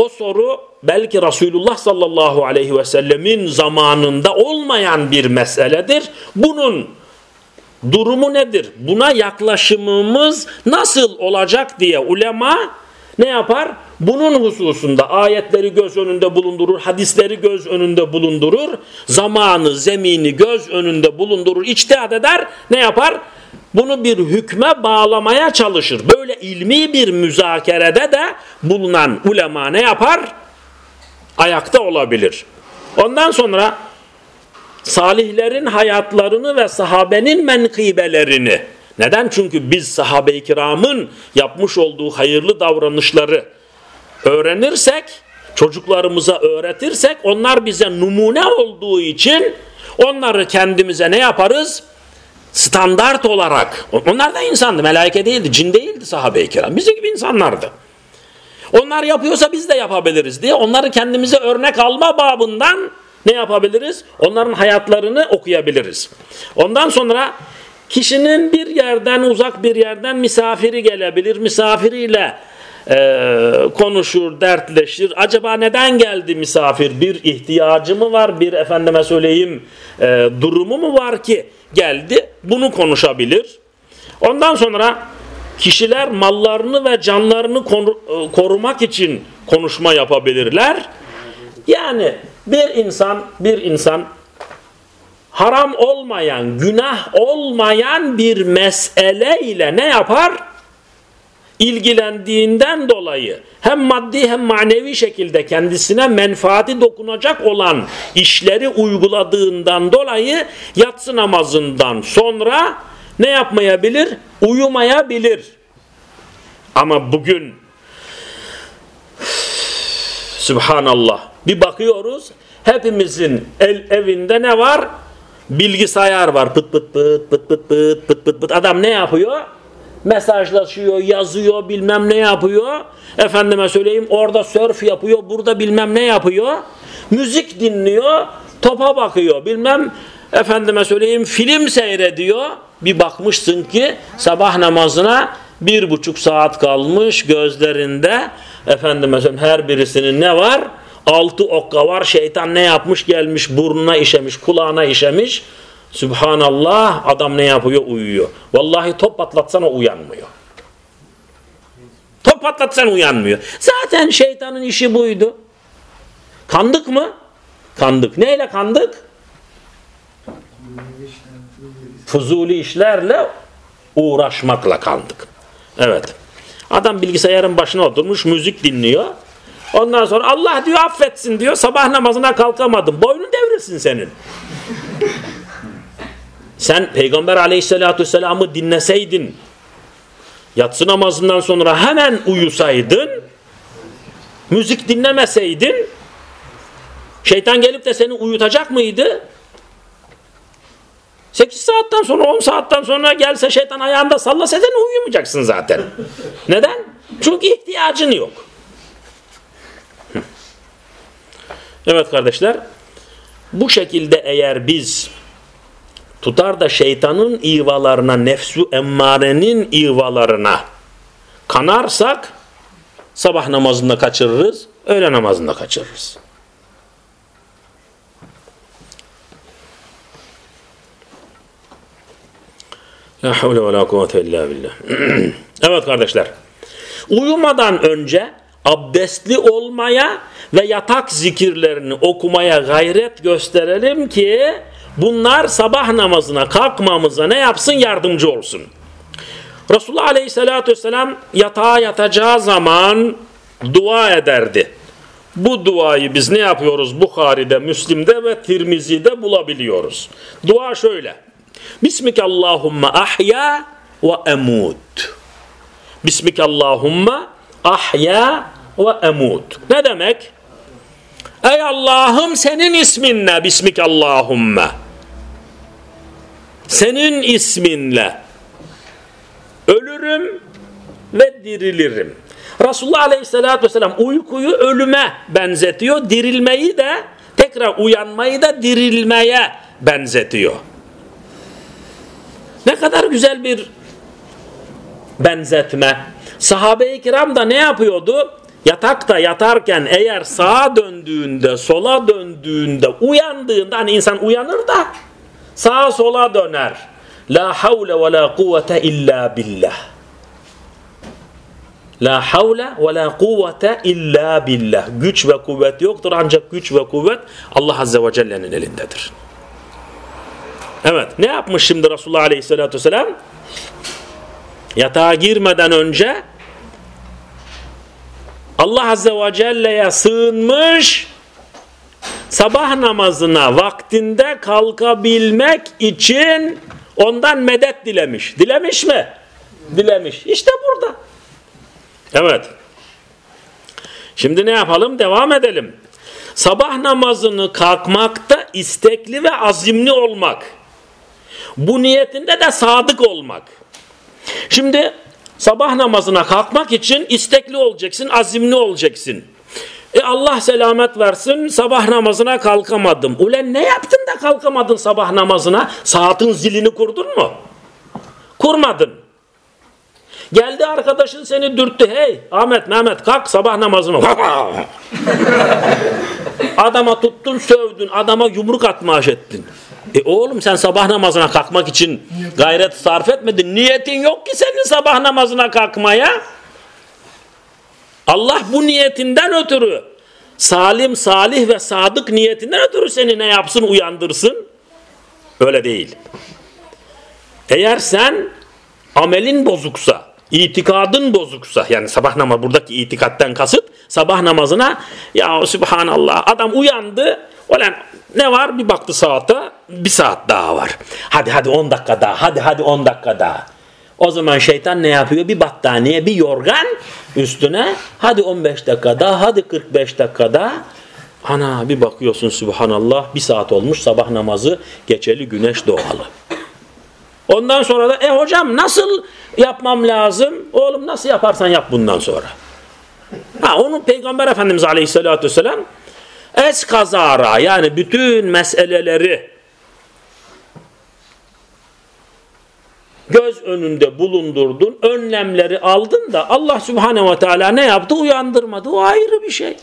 O soru belki Resulullah sallallahu aleyhi ve sellemin zamanında olmayan bir meseledir. Bunun durumu nedir? Buna yaklaşımımız nasıl olacak diye ulema ne yapar? Bunun hususunda ayetleri göz önünde bulundurur, hadisleri göz önünde bulundurur, zamanı, zemini göz önünde bulundurur, içtihat eder, ne yapar? Bunu bir hükme bağlamaya çalışır. Böyle ilmi bir müzakerede de bulunan ulema ne yapar? Ayakta olabilir. Ondan sonra salihlerin hayatlarını ve sahabenin menkıbelerini neden? Çünkü biz sahabe-i kiramın yapmış olduğu hayırlı davranışları öğrenirsek, çocuklarımıza öğretirsek onlar bize numune olduğu için onları kendimize ne yaparız? Standart olarak. Onlar da insandı, melaike değildi, cin değildi sahabe-i kiram. Bizim gibi insanlardı. Onlar yapıyorsa biz de yapabiliriz diye onları kendimize örnek alma babından ne yapabiliriz? Onların hayatlarını okuyabiliriz. Ondan sonra kişinin bir yerden uzak bir yerden misafiri gelebilir. Misafiriyle e, konuşur, dertleşir. Acaba neden geldi misafir? Bir ihtiyacı mı var? Bir efendime söyleyeyim e, durumu mu var ki geldi? Bunu konuşabilir. Ondan sonra kişiler mallarını ve canlarını e, korumak için konuşma yapabilirler. Yani bir insan bir insan haram olmayan, günah olmayan bir mesele ile ne yapar? ilgilendiğinden dolayı hem maddi hem manevi şekilde kendisine menfaati dokunacak olan işleri uyguladığından dolayı yatsı namazından sonra ne yapmayabilir? Uyumayabilir. Ama bugün Subhanallah bir bakıyoruz hepimizin el, evinde ne var? Bilgisayar var. Pıt pıt pıt pıt pıt pıt pıt pıt pıt. Adam ne yapıyor? mesajlaşıyor, yazıyor, bilmem ne yapıyor. Efendime söyleyeyim orada surf yapıyor, burada bilmem ne yapıyor. Müzik dinliyor, topa bakıyor, bilmem efendime söyleyeyim film seyrediyor. Bir bakmışsın ki sabah namazına bir buçuk saat kalmış gözlerinde efendime söyleyeyim her birisinin ne var? Altı okka var şeytan ne yapmış gelmiş burnuna işemiş kulağına işemiş Subhanallah adam ne yapıyor? Uyuyor. Vallahi top patlatsan o uyanmıyor. Top patlatsan uyanmıyor. Zaten şeytanın işi buydu. Kandık mı? Kandık. Neyle kandık? Fuzuli işlerle uğraşmakla kandık. Evet. Adam bilgisayarın başına oturmuş müzik dinliyor. Ondan sonra Allah diyor affetsin diyor. Sabah namazına kalkamadım. Boynun devrilsin senin. Sen Peygamber aleyhissalatü vesselam'ı dinleseydin, yatsı namazından sonra hemen uyusaydın, müzik dinlemeseydin, şeytan gelip de seni uyutacak mıydı? 8 saatten sonra 10 saatten sonra gelse şeytan ayağında sallasa sen uyumayacaksın zaten. Neden? Çünkü ihtiyacın yok. Evet kardeşler bu şekilde eğer biz tutar da şeytanın ivalarına, nefsu emmarenin ivalarına kanarsak sabah namazında kaçırırız, öğle namazında kaçırırız. La havle ve la kuvvete illa billah. evet kardeşler. Uyumadan önce abdestli olmaya ve yatak zikirlerini okumaya gayret gösterelim ki bunlar sabah namazına kalkmamıza ne yapsın yardımcı olsun. Resulullah Aleyhisselatü Vesselam yatağa yatacağı zaman dua ederdi. Bu duayı biz ne yapıyoruz? Bukhari'de, Müslim'de ve Tirmizi'de bulabiliyoruz. Dua şöyle. Bismike Allahumma ahya ve emut. Bismike Allahumma ahya ve emut. Ne demek? Ey Allah'ım senin isminle Bismike Allahumma. Senin isminle ölürüm ve dirilirim. Resulullah Aleyhisselatü Vesselam uykuyu ölüme benzetiyor. Dirilmeyi de tekrar uyanmayı da dirilmeye benzetiyor. Ne kadar güzel bir benzetme. Sahabe-i kiram da ne yapıyordu? Yatakta yatarken eğer sağa döndüğünde, sola döndüğünde, uyandığında hani insan uyanır da sağa sola döner. La havle ve la kuvvete illa billah. La havle ve la kuvvete illa billah. Güç ve kuvvet yoktur ancak güç ve kuvvet Allah Azze ve Celle'nin elindedir. Evet ne yapmış şimdi Resulullah Aleyhisselatü Vesselam? Yatağa girmeden önce Allah Azze ve Celle'ye sığınmış sabah namazına vaktinde kalkabilmek için ondan medet dilemiş. Dilemiş mi? Dilemiş. İşte burada. Evet. Şimdi ne yapalım? Devam edelim. Sabah namazını kalkmakta istekli ve azimli olmak. Bu niyetinde de sadık olmak. Şimdi sabah namazına kalkmak için istekli olacaksın, azimli olacaksın. E Allah selamet versin sabah namazına kalkamadım. Ulen ne yaptın da kalkamadın sabah namazına? Saatin zilini kurdun mu? Kurmadın. Geldi arkadaşın seni dürttü. Hey Ahmet Mehmet kalk sabah namazına. adama tuttun sövdün. Adama yumruk atmaş ettin. E oğlum sen sabah namazına kalkmak için gayret sarf etmedin. Niyetin yok ki senin sabah namazına kalkmaya. Allah bu niyetinden ötürü salim, salih ve sadık niyetinden ötürü seni ne yapsın uyandırsın? Öyle değil. Eğer sen amelin bozuksa, itikadın bozuksa yani sabah namazı buradaki itikatten kasıt sabah namazına ya subhanallah adam uyandı olan ne var bir baktı saate bir saat daha var. Hadi hadi 10 dakika daha hadi hadi 10 dakika daha. O zaman şeytan ne yapıyor? Bir battaniye, bir yorgan üstüne. Hadi 15 dakikada, hadi 45 dakikada. Ana bir bakıyorsun subhanallah bir saat olmuş sabah namazı geçeli güneş doğalı. Ondan sonra da e hocam nasıl yapmam lazım? Oğlum nasıl yaparsan yap bundan sonra. Ha, onu Peygamber Efendimiz Aleyhisselatü Vesselam es kazara yani bütün meseleleri göz önünde bulundurdun, önlemleri aldın da Allah Subhanahu ve Teala ne yaptı? Uyandırmadı. O ayrı bir şey.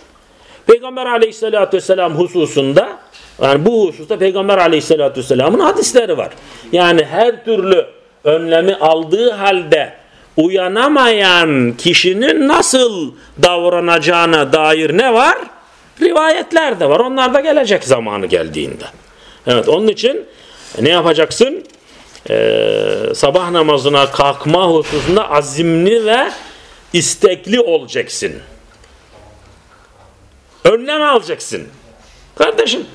Peygamber Aleyhisselatü Vesselam hususunda yani bu hususta Peygamber Aleyhisselatü Vesselam'ın hadisleri var. Yani her türlü önlemi aldığı halde uyanamayan kişinin nasıl davranacağına dair ne var? Rivayetler de var. Onlar da gelecek zamanı geldiğinde. Evet onun için ne yapacaksın? Ee, sabah namazına kalkma hususunda azimli ve istekli olacaksın. Önlem alacaksın. Kardeşim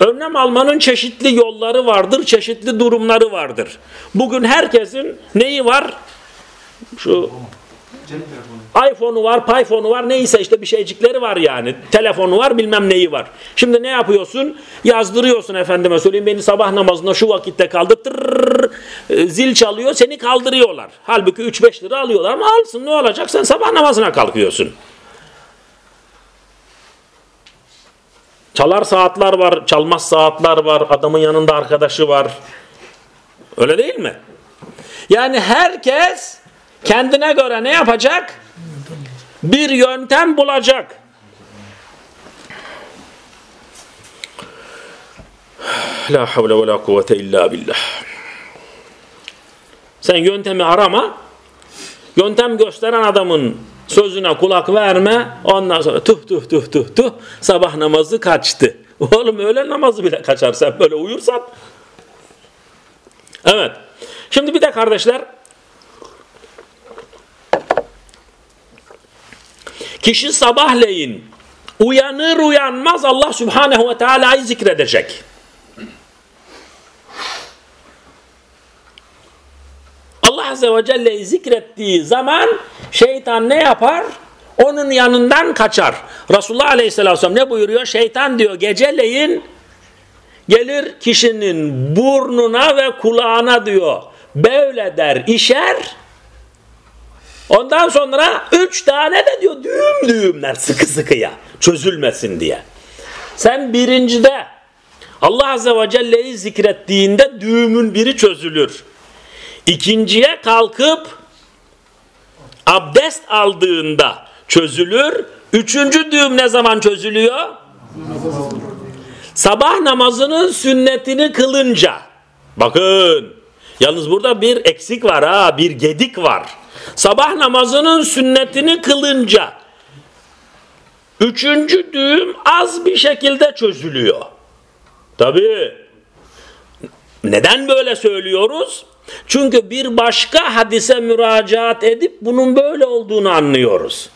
önlem almanın çeşitli yolları vardır, çeşitli durumları vardır. Bugün herkesin neyi var? Şu iPhone'u var, payphone'u var neyse işte bir şeycikleri var yani. Telefonu var bilmem neyi var. Şimdi ne yapıyorsun? Yazdırıyorsun efendime söyleyeyim beni sabah namazında şu vakitte kaldı. Tırrrr, e, zil çalıyor seni kaldırıyorlar. Halbuki 3-5 lira alıyorlar ama alsın ne olacak sen sabah namazına kalkıyorsun. Çalar saatler var, çalmaz saatler var, adamın yanında arkadaşı var. Öyle değil mi? Yani herkes kendine göre ne yapacak? Bir yöntem bulacak. La havle ve la kuvvete illa billah. Sen yöntemi arama. Yöntem gösteren adamın sözüne kulak verme. Ondan sonra tuh tuh tuh tuh tuh sabah namazı kaçtı. Oğlum öğlen namazı bile kaçar sen böyle uyursan. Evet. Şimdi bir de kardeşler kişi sabahleyin uyanır uyanmaz Allah Subhanahu ve Teala'yı zikredecek. Allah Azze ve Celle'yi zikrettiği zaman şeytan ne yapar? Onun yanından kaçar. Resulullah Aleyhisselatü Vesselam ne buyuruyor? Şeytan diyor geceleyin gelir kişinin burnuna ve kulağına diyor böyle der işer ondan sonra üç tane de diyor düğüm düğümler sıkı sıkıya çözülmesin diye. Sen birincide Allah Azze ve Celle'yi zikrettiğinde düğümün biri çözülür. İkinciye kalkıp abdest aldığında çözülür. Üçüncü düğüm ne zaman çözülüyor? Sabah namazının sünnetini kılınca. Bakın yalnız burada bir eksik var ha bir gedik var. Sabah namazının sünnetini kılınca üçüncü düğüm az bir şekilde çözülüyor. Tabi neden böyle söylüyoruz? Çünkü bir başka hadise müracaat edip bunun böyle olduğunu anlıyoruz.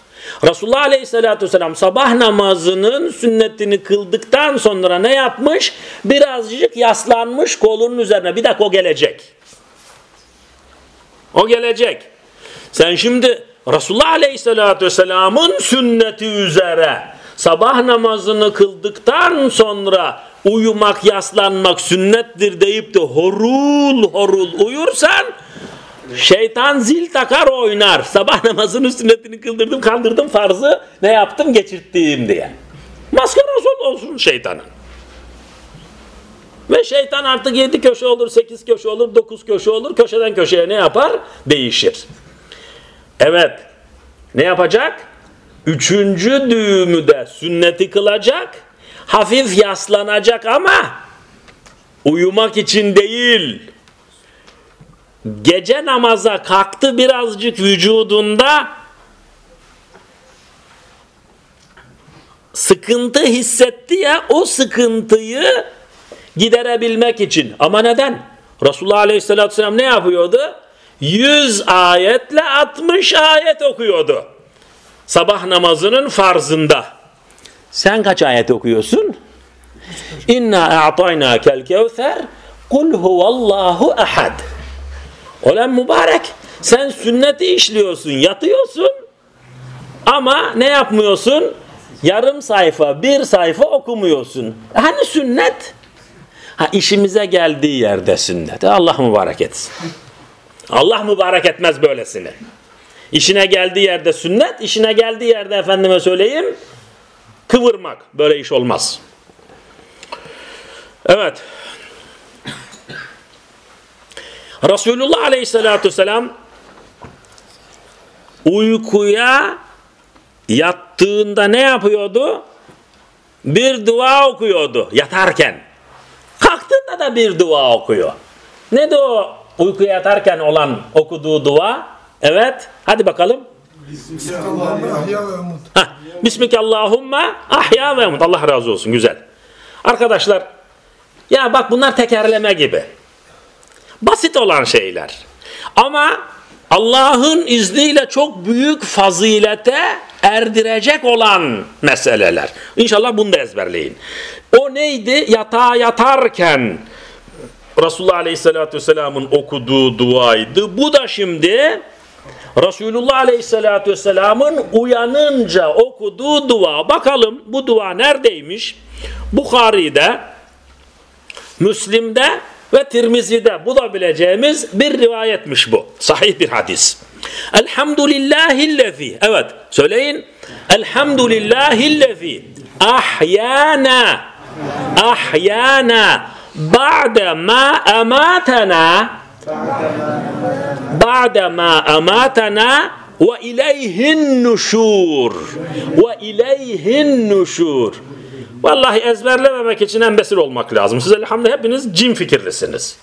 Resulullah Aleyhisselatü Vesselam sabah namazının sünnetini kıldıktan sonra ne yapmış? Birazcık yaslanmış kolunun üzerine. Bir dakika o gelecek. O gelecek. Sen şimdi Resulullah Aleyhisselatü Vesselam'ın sünneti üzere sabah namazını kıldıktan sonra uyumak, yaslanmak sünnettir deyip de horul horul uyursan şeytan zil takar oynar. Sabah namazının sünnetini kıldırdım, kandırdım farzı ne yaptım geçirttiğim diye. Maskarası olsun şeytanın. Ve şeytan artık yedi köşe olur, sekiz köşe olur, dokuz köşe olur. Köşeden köşeye ne yapar? Değişir. Evet. Ne yapacak? Üçüncü düğümü de sünneti kılacak hafif yaslanacak ama uyumak için değil. Gece namaza kalktı birazcık vücudunda sıkıntı hissetti ya o sıkıntıyı giderebilmek için. Ama neden? Resulullah Aleyhisselatü Vesselam ne yapıyordu? 100 ayetle 60 ayet okuyordu. Sabah namazının farzında. Sen kaç ayet okuyorsun? İnna a'tayna kel kevser kul huvallahu ahad. Olan mübarek. Sen sünneti işliyorsun, yatıyorsun ama ne yapmıyorsun? Yarım sayfa, bir sayfa okumuyorsun. Hani sünnet? Ha işimize geldiği yerde sünnet. Allah mübarek etsin. Allah mübarek etmez böylesini. İşine geldiği yerde sünnet, işine geldiği yerde efendime söyleyeyim kıvırmak. Böyle iş olmaz. Evet. Resulullah Aleyhisselatü Vesselam uykuya yattığında ne yapıyordu? Bir dua okuyordu yatarken. Kalktığında da bir dua okuyor. Ne de o uykuya yatarken olan okuduğu dua? Evet. Hadi bakalım. Bismillahirrahmanirrahim. ahya ve umut. Allah razı olsun. Güzel. Arkadaşlar ya bak bunlar tekerleme gibi. Basit olan şeyler. Ama Allah'ın izniyle çok büyük fazilete erdirecek olan meseleler. İnşallah bunu da ezberleyin. O neydi? Yatağa yatarken Resulullah Aleyhisselatü Vesselam'ın okuduğu duaydı. Bu da şimdi Resulullah Aleyhisselatü Vesselam'ın uyanınca okuduğu dua. Bakalım bu dua neredeymiş? Bukhari'de, Müslim'de ve Tirmizi'de bulabileceğimiz bir rivayetmiş bu. Sahih bir hadis. Elhamdülillahillezi. Evet söyleyin. Elhamdülillahillezi ahyana ahyana ba'de ma ematena ba'dema amatana ve ileyhin nuşur ve ileyhin nuşur Vallahi ezberlememek için embesil olmak lazım. Siz elhamdülillah hepiniz cin fikirlisiniz.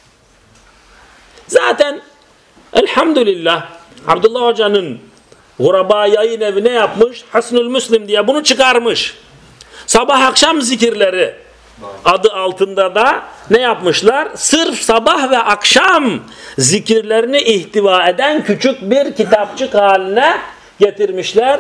Zaten Elhamdülillah Abdullah Hoca'nın Guraba yayın evi ne yapmış? Hasnül Müslim diye bunu çıkarmış. Sabah akşam zikirleri adı altında da ne yapmışlar? Sırf sabah ve akşam zikirlerini ihtiva eden küçük bir kitapçık haline getirmişler.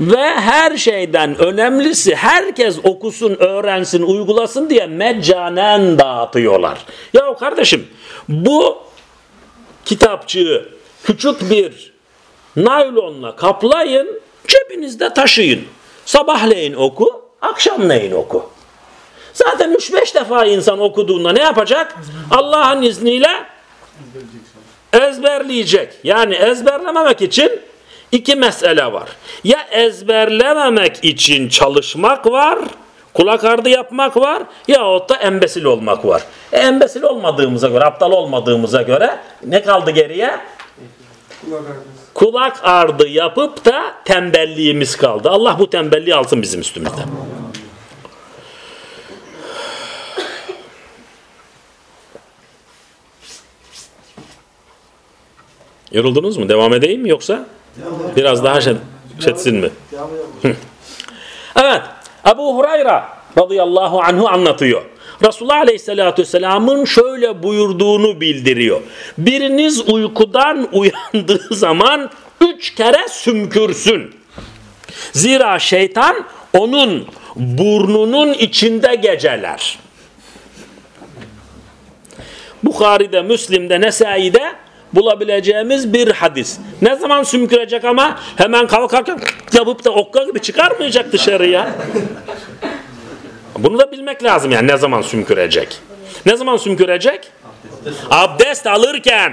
Ve her şeyden önemlisi herkes okusun, öğrensin, uygulasın diye meccanen dağıtıyorlar. Ya kardeşim bu kitapçığı küçük bir naylonla kaplayın, cebinizde taşıyın. Sabahleyin oku, akşamleyin oku. Zaten 3-5 defa insan okuduğunda ne yapacak? Allah'ın izniyle ezberleyecek. Yani ezberlememek için iki mesele var. Ya ezberlememek için çalışmak var, kulak ardı yapmak var yahut da embesil olmak var. E, embesil olmadığımıza göre, aptal olmadığımıza göre ne kaldı geriye? Kulak ardı yapıp da tembelliğimiz kaldı. Allah bu tembelliği alsın bizim üstümüzden. Yoruldunuz mu? Devam edeyim mi yoksa? Biraz daha şetsin mi? evet. Ebu Hurayra radıyallahu anhu anlatıyor. Resulullah aleyhissalatü vesselamın şöyle buyurduğunu bildiriyor. Biriniz uykudan uyandığı zaman üç kere sümkürsün. Zira şeytan onun burnunun içinde geceler. Bukhari'de, Müslim'de, Nesai'de bulabileceğimiz bir hadis. Ne zaman sümkürecek ama hemen kalkarken yapıp da okka gibi çıkarmayacak dışarıya. Bunu da bilmek lazım yani ne zaman sümkürecek. Ne zaman sümkürecek? Abdest alırken.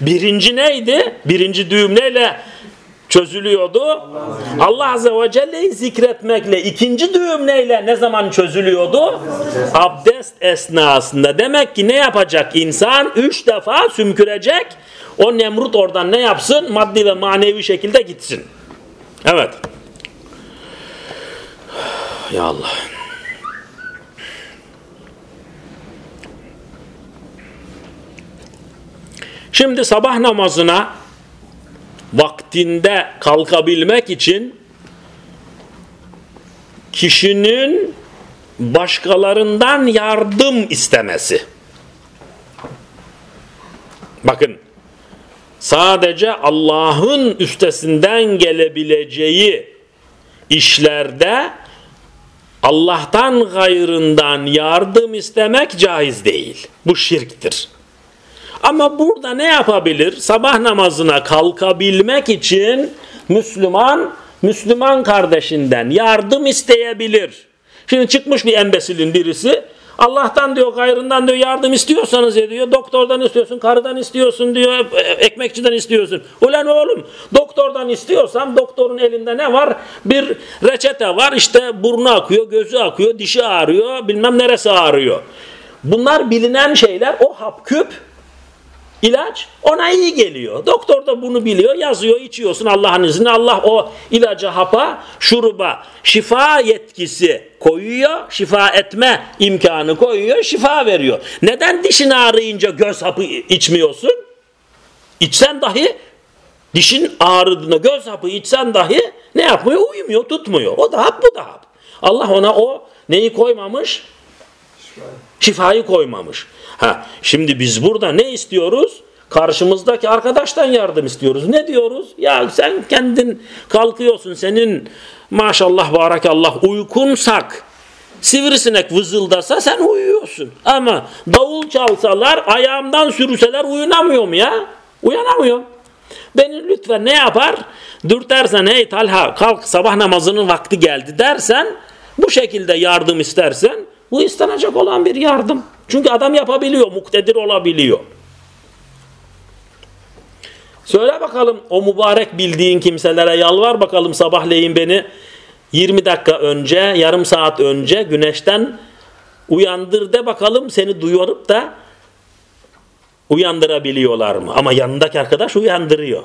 Birinci neydi? Birinci düğüm neyle çözülüyordu? Allah Azze ve Celle'yi zikretmekle. ikinci düğüm neyle ne zaman çözülüyordu? Abdest esnasında. Demek ki ne yapacak insan? Üç defa sümkürecek. O Nemrut oradan ne yapsın? Maddi ve manevi şekilde gitsin. Evet. Ya Allah. Şimdi sabah namazına vaktinde kalkabilmek için kişinin başkalarından yardım istemesi. Bakın sadece Allah'ın üstesinden gelebileceği işlerde Allah'tan gayrından yardım istemek caiz değil. Bu şirktir. Ama burada ne yapabilir? Sabah namazına kalkabilmek için Müslüman, Müslüman kardeşinden yardım isteyebilir. Şimdi çıkmış bir embesilin birisi Allah'tan diyor gayrından diyor yardım istiyorsanız diyor doktordan istiyorsun karıdan istiyorsun diyor ekmekçiden istiyorsun. Ulan oğlum doktordan istiyorsam doktorun elinde ne var? Bir reçete var işte burnu akıyor gözü akıyor dişi ağrıyor bilmem neresi ağrıyor. Bunlar bilinen şeyler o hap küp ilaç ona iyi geliyor. Doktor da bunu biliyor yazıyor içiyorsun Allah'ın izniyle Allah o ilacı hapa şuruba şifa yetkisi koyuyor şifa etme imkanı koyuyor şifa veriyor. Neden dişin ağrıyınca göz hapı içmiyorsun? İçsen dahi dişin ağrıdığında göz hapı içsen dahi ne yapmıyor? Uyumuyor tutmuyor. O da hap bu da hap. Allah ona o neyi koymamış? Şifayı koymamış. Ha, şimdi biz burada ne istiyoruz? Karşımızdaki arkadaştan yardım istiyoruz. Ne diyoruz? Ya sen kendin kalkıyorsun. Senin maşallah barakallah uykunsak sivrisinek vızıldasa sen uyuyorsun. Ama davul çalsalar ayağımdan sürüseler uyunamıyorum ya. Uyanamıyorum. Beni lütfen ne yapar? Dürtersen hey Talha kalk sabah namazının vakti geldi dersen bu şekilde yardım istersen bu istenecek olan bir yardım. Çünkü adam yapabiliyor, muktedir olabiliyor. Söyle bakalım o mübarek bildiğin kimselere yalvar bakalım sabahleyin beni 20 dakika önce, yarım saat önce güneşten uyandır de bakalım seni duyurup da uyandırabiliyorlar mı? Ama yanındaki arkadaş uyandırıyor.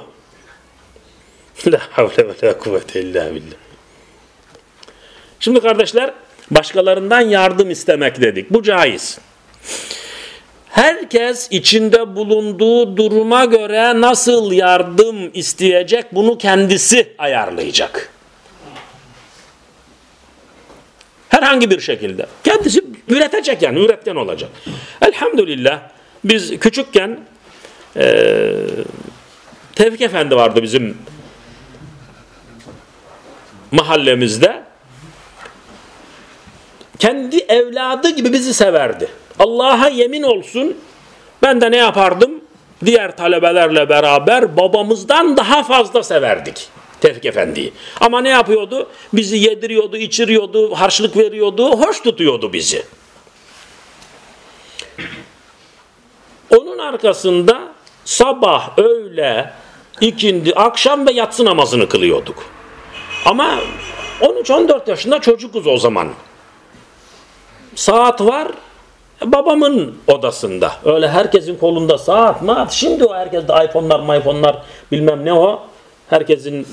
La havle ve la kuvvete illa billah. Şimdi kardeşler başkalarından yardım istemek dedik. Bu caiz. herkes içinde bulunduğu duruma göre nasıl yardım isteyecek bunu kendisi ayarlayacak. Herhangi bir şekilde. Kendisi üretecek yani üretken olacak. Elhamdülillah biz küçükken e, Tevfik Efendi vardı bizim mahallemizde. Kendi evladı gibi bizi severdi. Allah'a yemin olsun ben de ne yapardım? Diğer talebelerle beraber babamızdan daha fazla severdik. Tevfik Efendi'yi. Ama ne yapıyordu? Bizi yediriyordu, içiriyordu, harçlık veriyordu, hoş tutuyordu bizi. Onun arkasında sabah, öğle, ikindi, akşam ve yatsı namazını kılıyorduk. Ama 13-14 yaşında çocukuz o zaman. Saat var, babamın odasında. Öyle herkesin kolunda saat maat. Şimdi o herkeste iPhone'lar, iPhone'lar bilmem ne o. Herkesin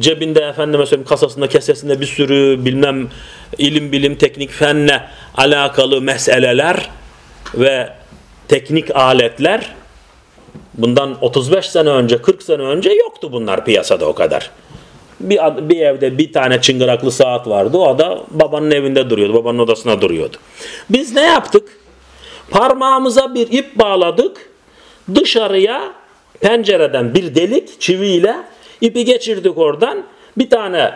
cebinde efendime söyleyeyim kasasında kesesinde bir sürü bilmem ilim bilim teknik fenle alakalı meseleler ve teknik aletler bundan 35 sene önce 40 sene önce yoktu bunlar piyasada o kadar. Bir, bir evde bir tane çıngıraklı saat vardı. O da babanın evinde duruyordu. Babanın odasına duruyordu. Biz ne yaptık? Parmağımıza bir ip bağladık. Dışarıya pencereden bir delik çiviyle ipi geçirdik oradan. Bir tane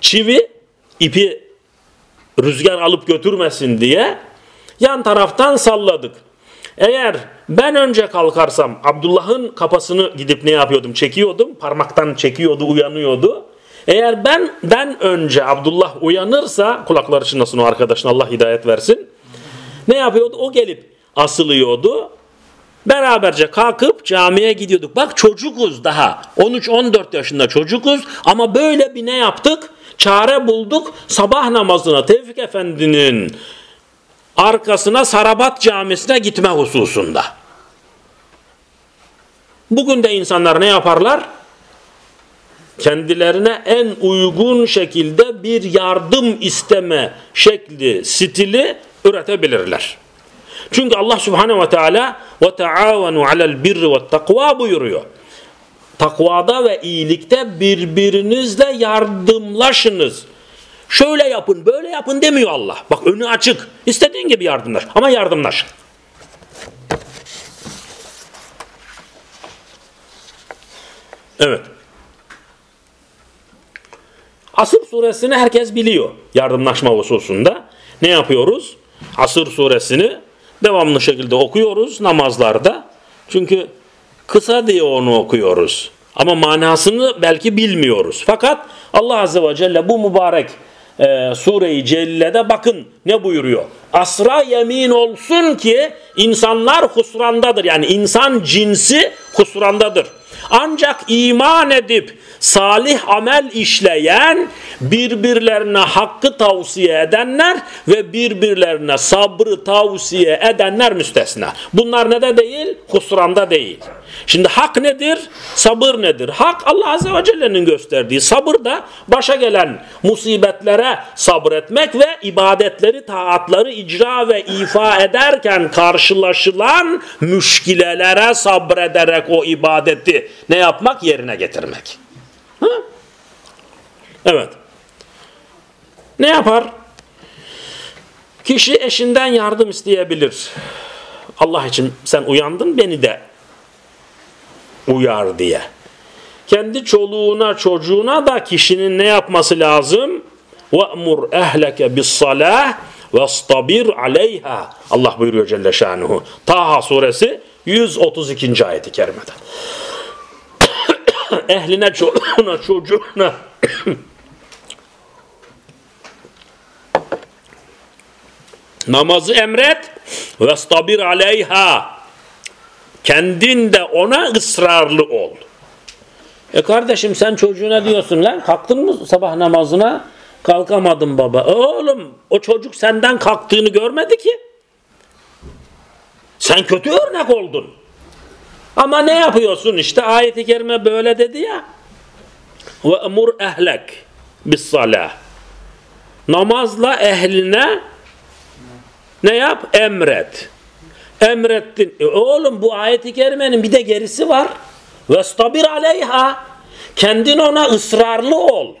çivi ipi rüzgar alıp götürmesin diye yan taraftan salladık. Eğer ben önce kalkarsam Abdullah'ın kafasını gidip ne yapıyordum? Çekiyordum. Parmaktan çekiyordu, uyanıyordu. Eğer benden önce Abdullah uyanırsa kulakları çınlasın o arkadaşın Allah hidayet versin. Ne yapıyordu? O gelip asılıyordu. Beraberce kalkıp camiye gidiyorduk. Bak çocukuz daha. 13-14 yaşında çocukuz ama böyle bir ne yaptık? Çare bulduk. Sabah namazına Tevfik Efendi'nin arkasına Sarabat Camisi'ne gitme hususunda. Bugün de insanlar ne yaparlar? Kendilerine en uygun şekilde bir yardım isteme şekli, stili üretebilirler. Çünkü Allah Subhanahu ve Teala ve taavenu alel birri ve takva buyuruyor. Takvada ve iyilikte birbirinizle yardımlaşınız. Şöyle yapın, böyle yapın demiyor Allah. Bak önü açık. İstediğin gibi yardımlaş ama yardımlaş. Evet. Asır suresini herkes biliyor yardımlaşma hususunda. Ne yapıyoruz? Asır suresini devamlı şekilde okuyoruz namazlarda. Çünkü kısa diye onu okuyoruz. Ama manasını belki bilmiyoruz. Fakat Allah Azze ve Celle bu mübarek e, Sure-i Celle'de bakın ne buyuruyor. Asra yemin olsun ki insanlar husrandadır. Yani insan cinsi husrandadır. Ancak iman edip salih amel işleyen, birbirlerine hakkı tavsiye edenler ve birbirlerine sabrı tavsiye edenler müstesna. Bunlar ne de değil? Husranda değil. Şimdi hak nedir? Sabır nedir? Hak Allah Azze ve Celle'nin gösterdiği. Sabır da başa gelen musibetlere sabretmek ve ibadetleri, taatları icra ve ifa ederken karşılaşılan müşkilelere sabrederek o ibadeti ne yapmak? Yerine getirmek. Hı? Evet. Ne yapar? Kişi eşinden yardım isteyebilir. Allah için sen uyandın beni de uyar diye. Kendi çoluğuna çocuğuna da kişinin ne yapması lazım? وَأْمُرْ اَهْلَكَ بِالصَّلَاةِ وَاسْتَبِرْ عَلَيْهَا Allah buyuruyor Celle Şanuhu. Taha suresi 132. ayeti kerimede. Ehline, çoluğuna, çocuğuna namazı emret ve stabir aleyha Kendin de ona ısrarlı ol. E kardeşim sen çocuğuna diyorsun lan kalktın mı sabah namazına? Kalkamadım baba. E oğlum o çocuk senden kalktığını görmedi ki. Sen kötü örnek oldun. Ama ne yapıyorsun işte ayeti kerime böyle dedi ya. Ve emur ehlek bis salah. Namazla ehline Ne yap? Emret. Emrettin. E oğlum bu ayeti kerimenin bir de gerisi var. Vestabir aleyha. Kendin ona ısrarlı ol.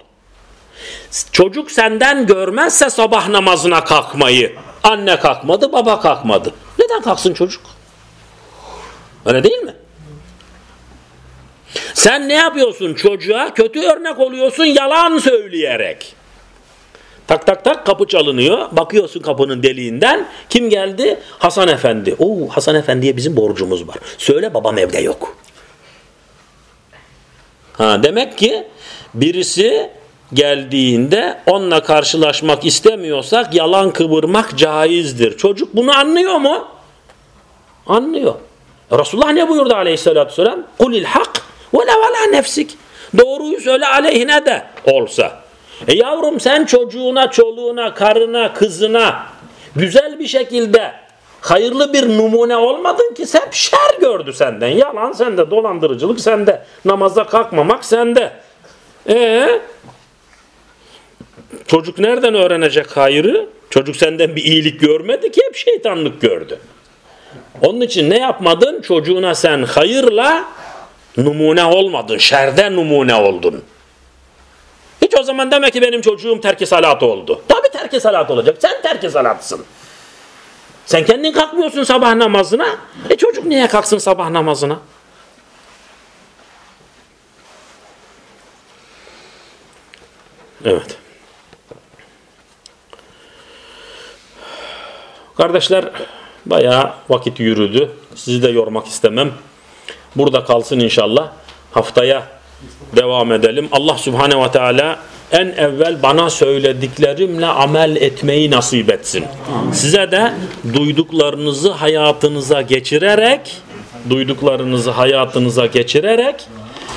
Çocuk senden görmezse sabah namazına kalkmayı. Anne kalkmadı, baba kalkmadı. Neden kalksın çocuk? Öyle değil mi? Sen ne yapıyorsun çocuğa? Kötü örnek oluyorsun yalan söyleyerek. Tak tak tak kapı çalınıyor. Bakıyorsun kapının deliğinden. Kim geldi? Hasan Efendi. Oo Hasan Efendi'ye bizim borcumuz var. Söyle babam evde yok. Ha demek ki birisi geldiğinde onunla karşılaşmak istemiyorsak yalan kıvırmak caizdir. Çocuk bunu anlıyor mu? Anlıyor. Resulullah ne buyurdu aleyhissalatü vesselam? Kulil hak ve ala nefsik. Doğruyu söyle aleyhine de olsa. E yavrum sen çocuğuna, çoluğuna, karına, kızına güzel bir şekilde hayırlı bir numune olmadın ki sen şer gördü senden. Yalan sende, dolandırıcılık sende, namaza kalkmamak sende. E çocuk nereden öğrenecek hayırı? Çocuk senden bir iyilik görmedi ki hep şeytanlık gördü. Onun için ne yapmadın? Çocuğuna sen hayırla numune olmadın. Şerde numune oldun. Hiç o zaman demek ki benim çocuğum terki salat oldu. Tabi terki salat olacak. Sen terki salatsın. Sen kendin kalkmıyorsun sabah namazına. E çocuk niye kalksın sabah namazına? Evet. Kardeşler bayağı vakit yürüdü. Sizi de yormak istemem. Burada kalsın inşallah. Haftaya devam edelim. Allah Subhanahu ve Teala en evvel bana söylediklerimle amel etmeyi nasip etsin. Size de duyduklarınızı hayatınıza geçirerek duyduklarınızı hayatınıza geçirerek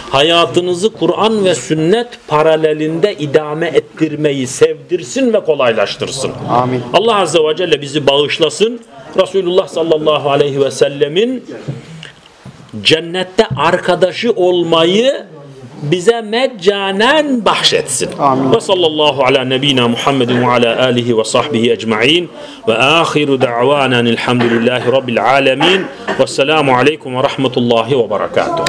hayatınızı Kur'an ve sünnet paralelinde idame ettirmeyi sevdirsin ve kolaylaştırsın. Amin. Allah Azze ve Celle bizi bağışlasın. Resulullah sallallahu aleyhi ve sellemin cennette arkadaşı olmayı bize meccanen bahşetsin. Amin. Ve sallallahu ala nebina Muhammedin ve ala alihi ve sahbihi ecma'in ve ahiru da'vanen elhamdülillahi rabbil alemin ve selamu aleyküm ve rahmetullahi ve berekatuhu.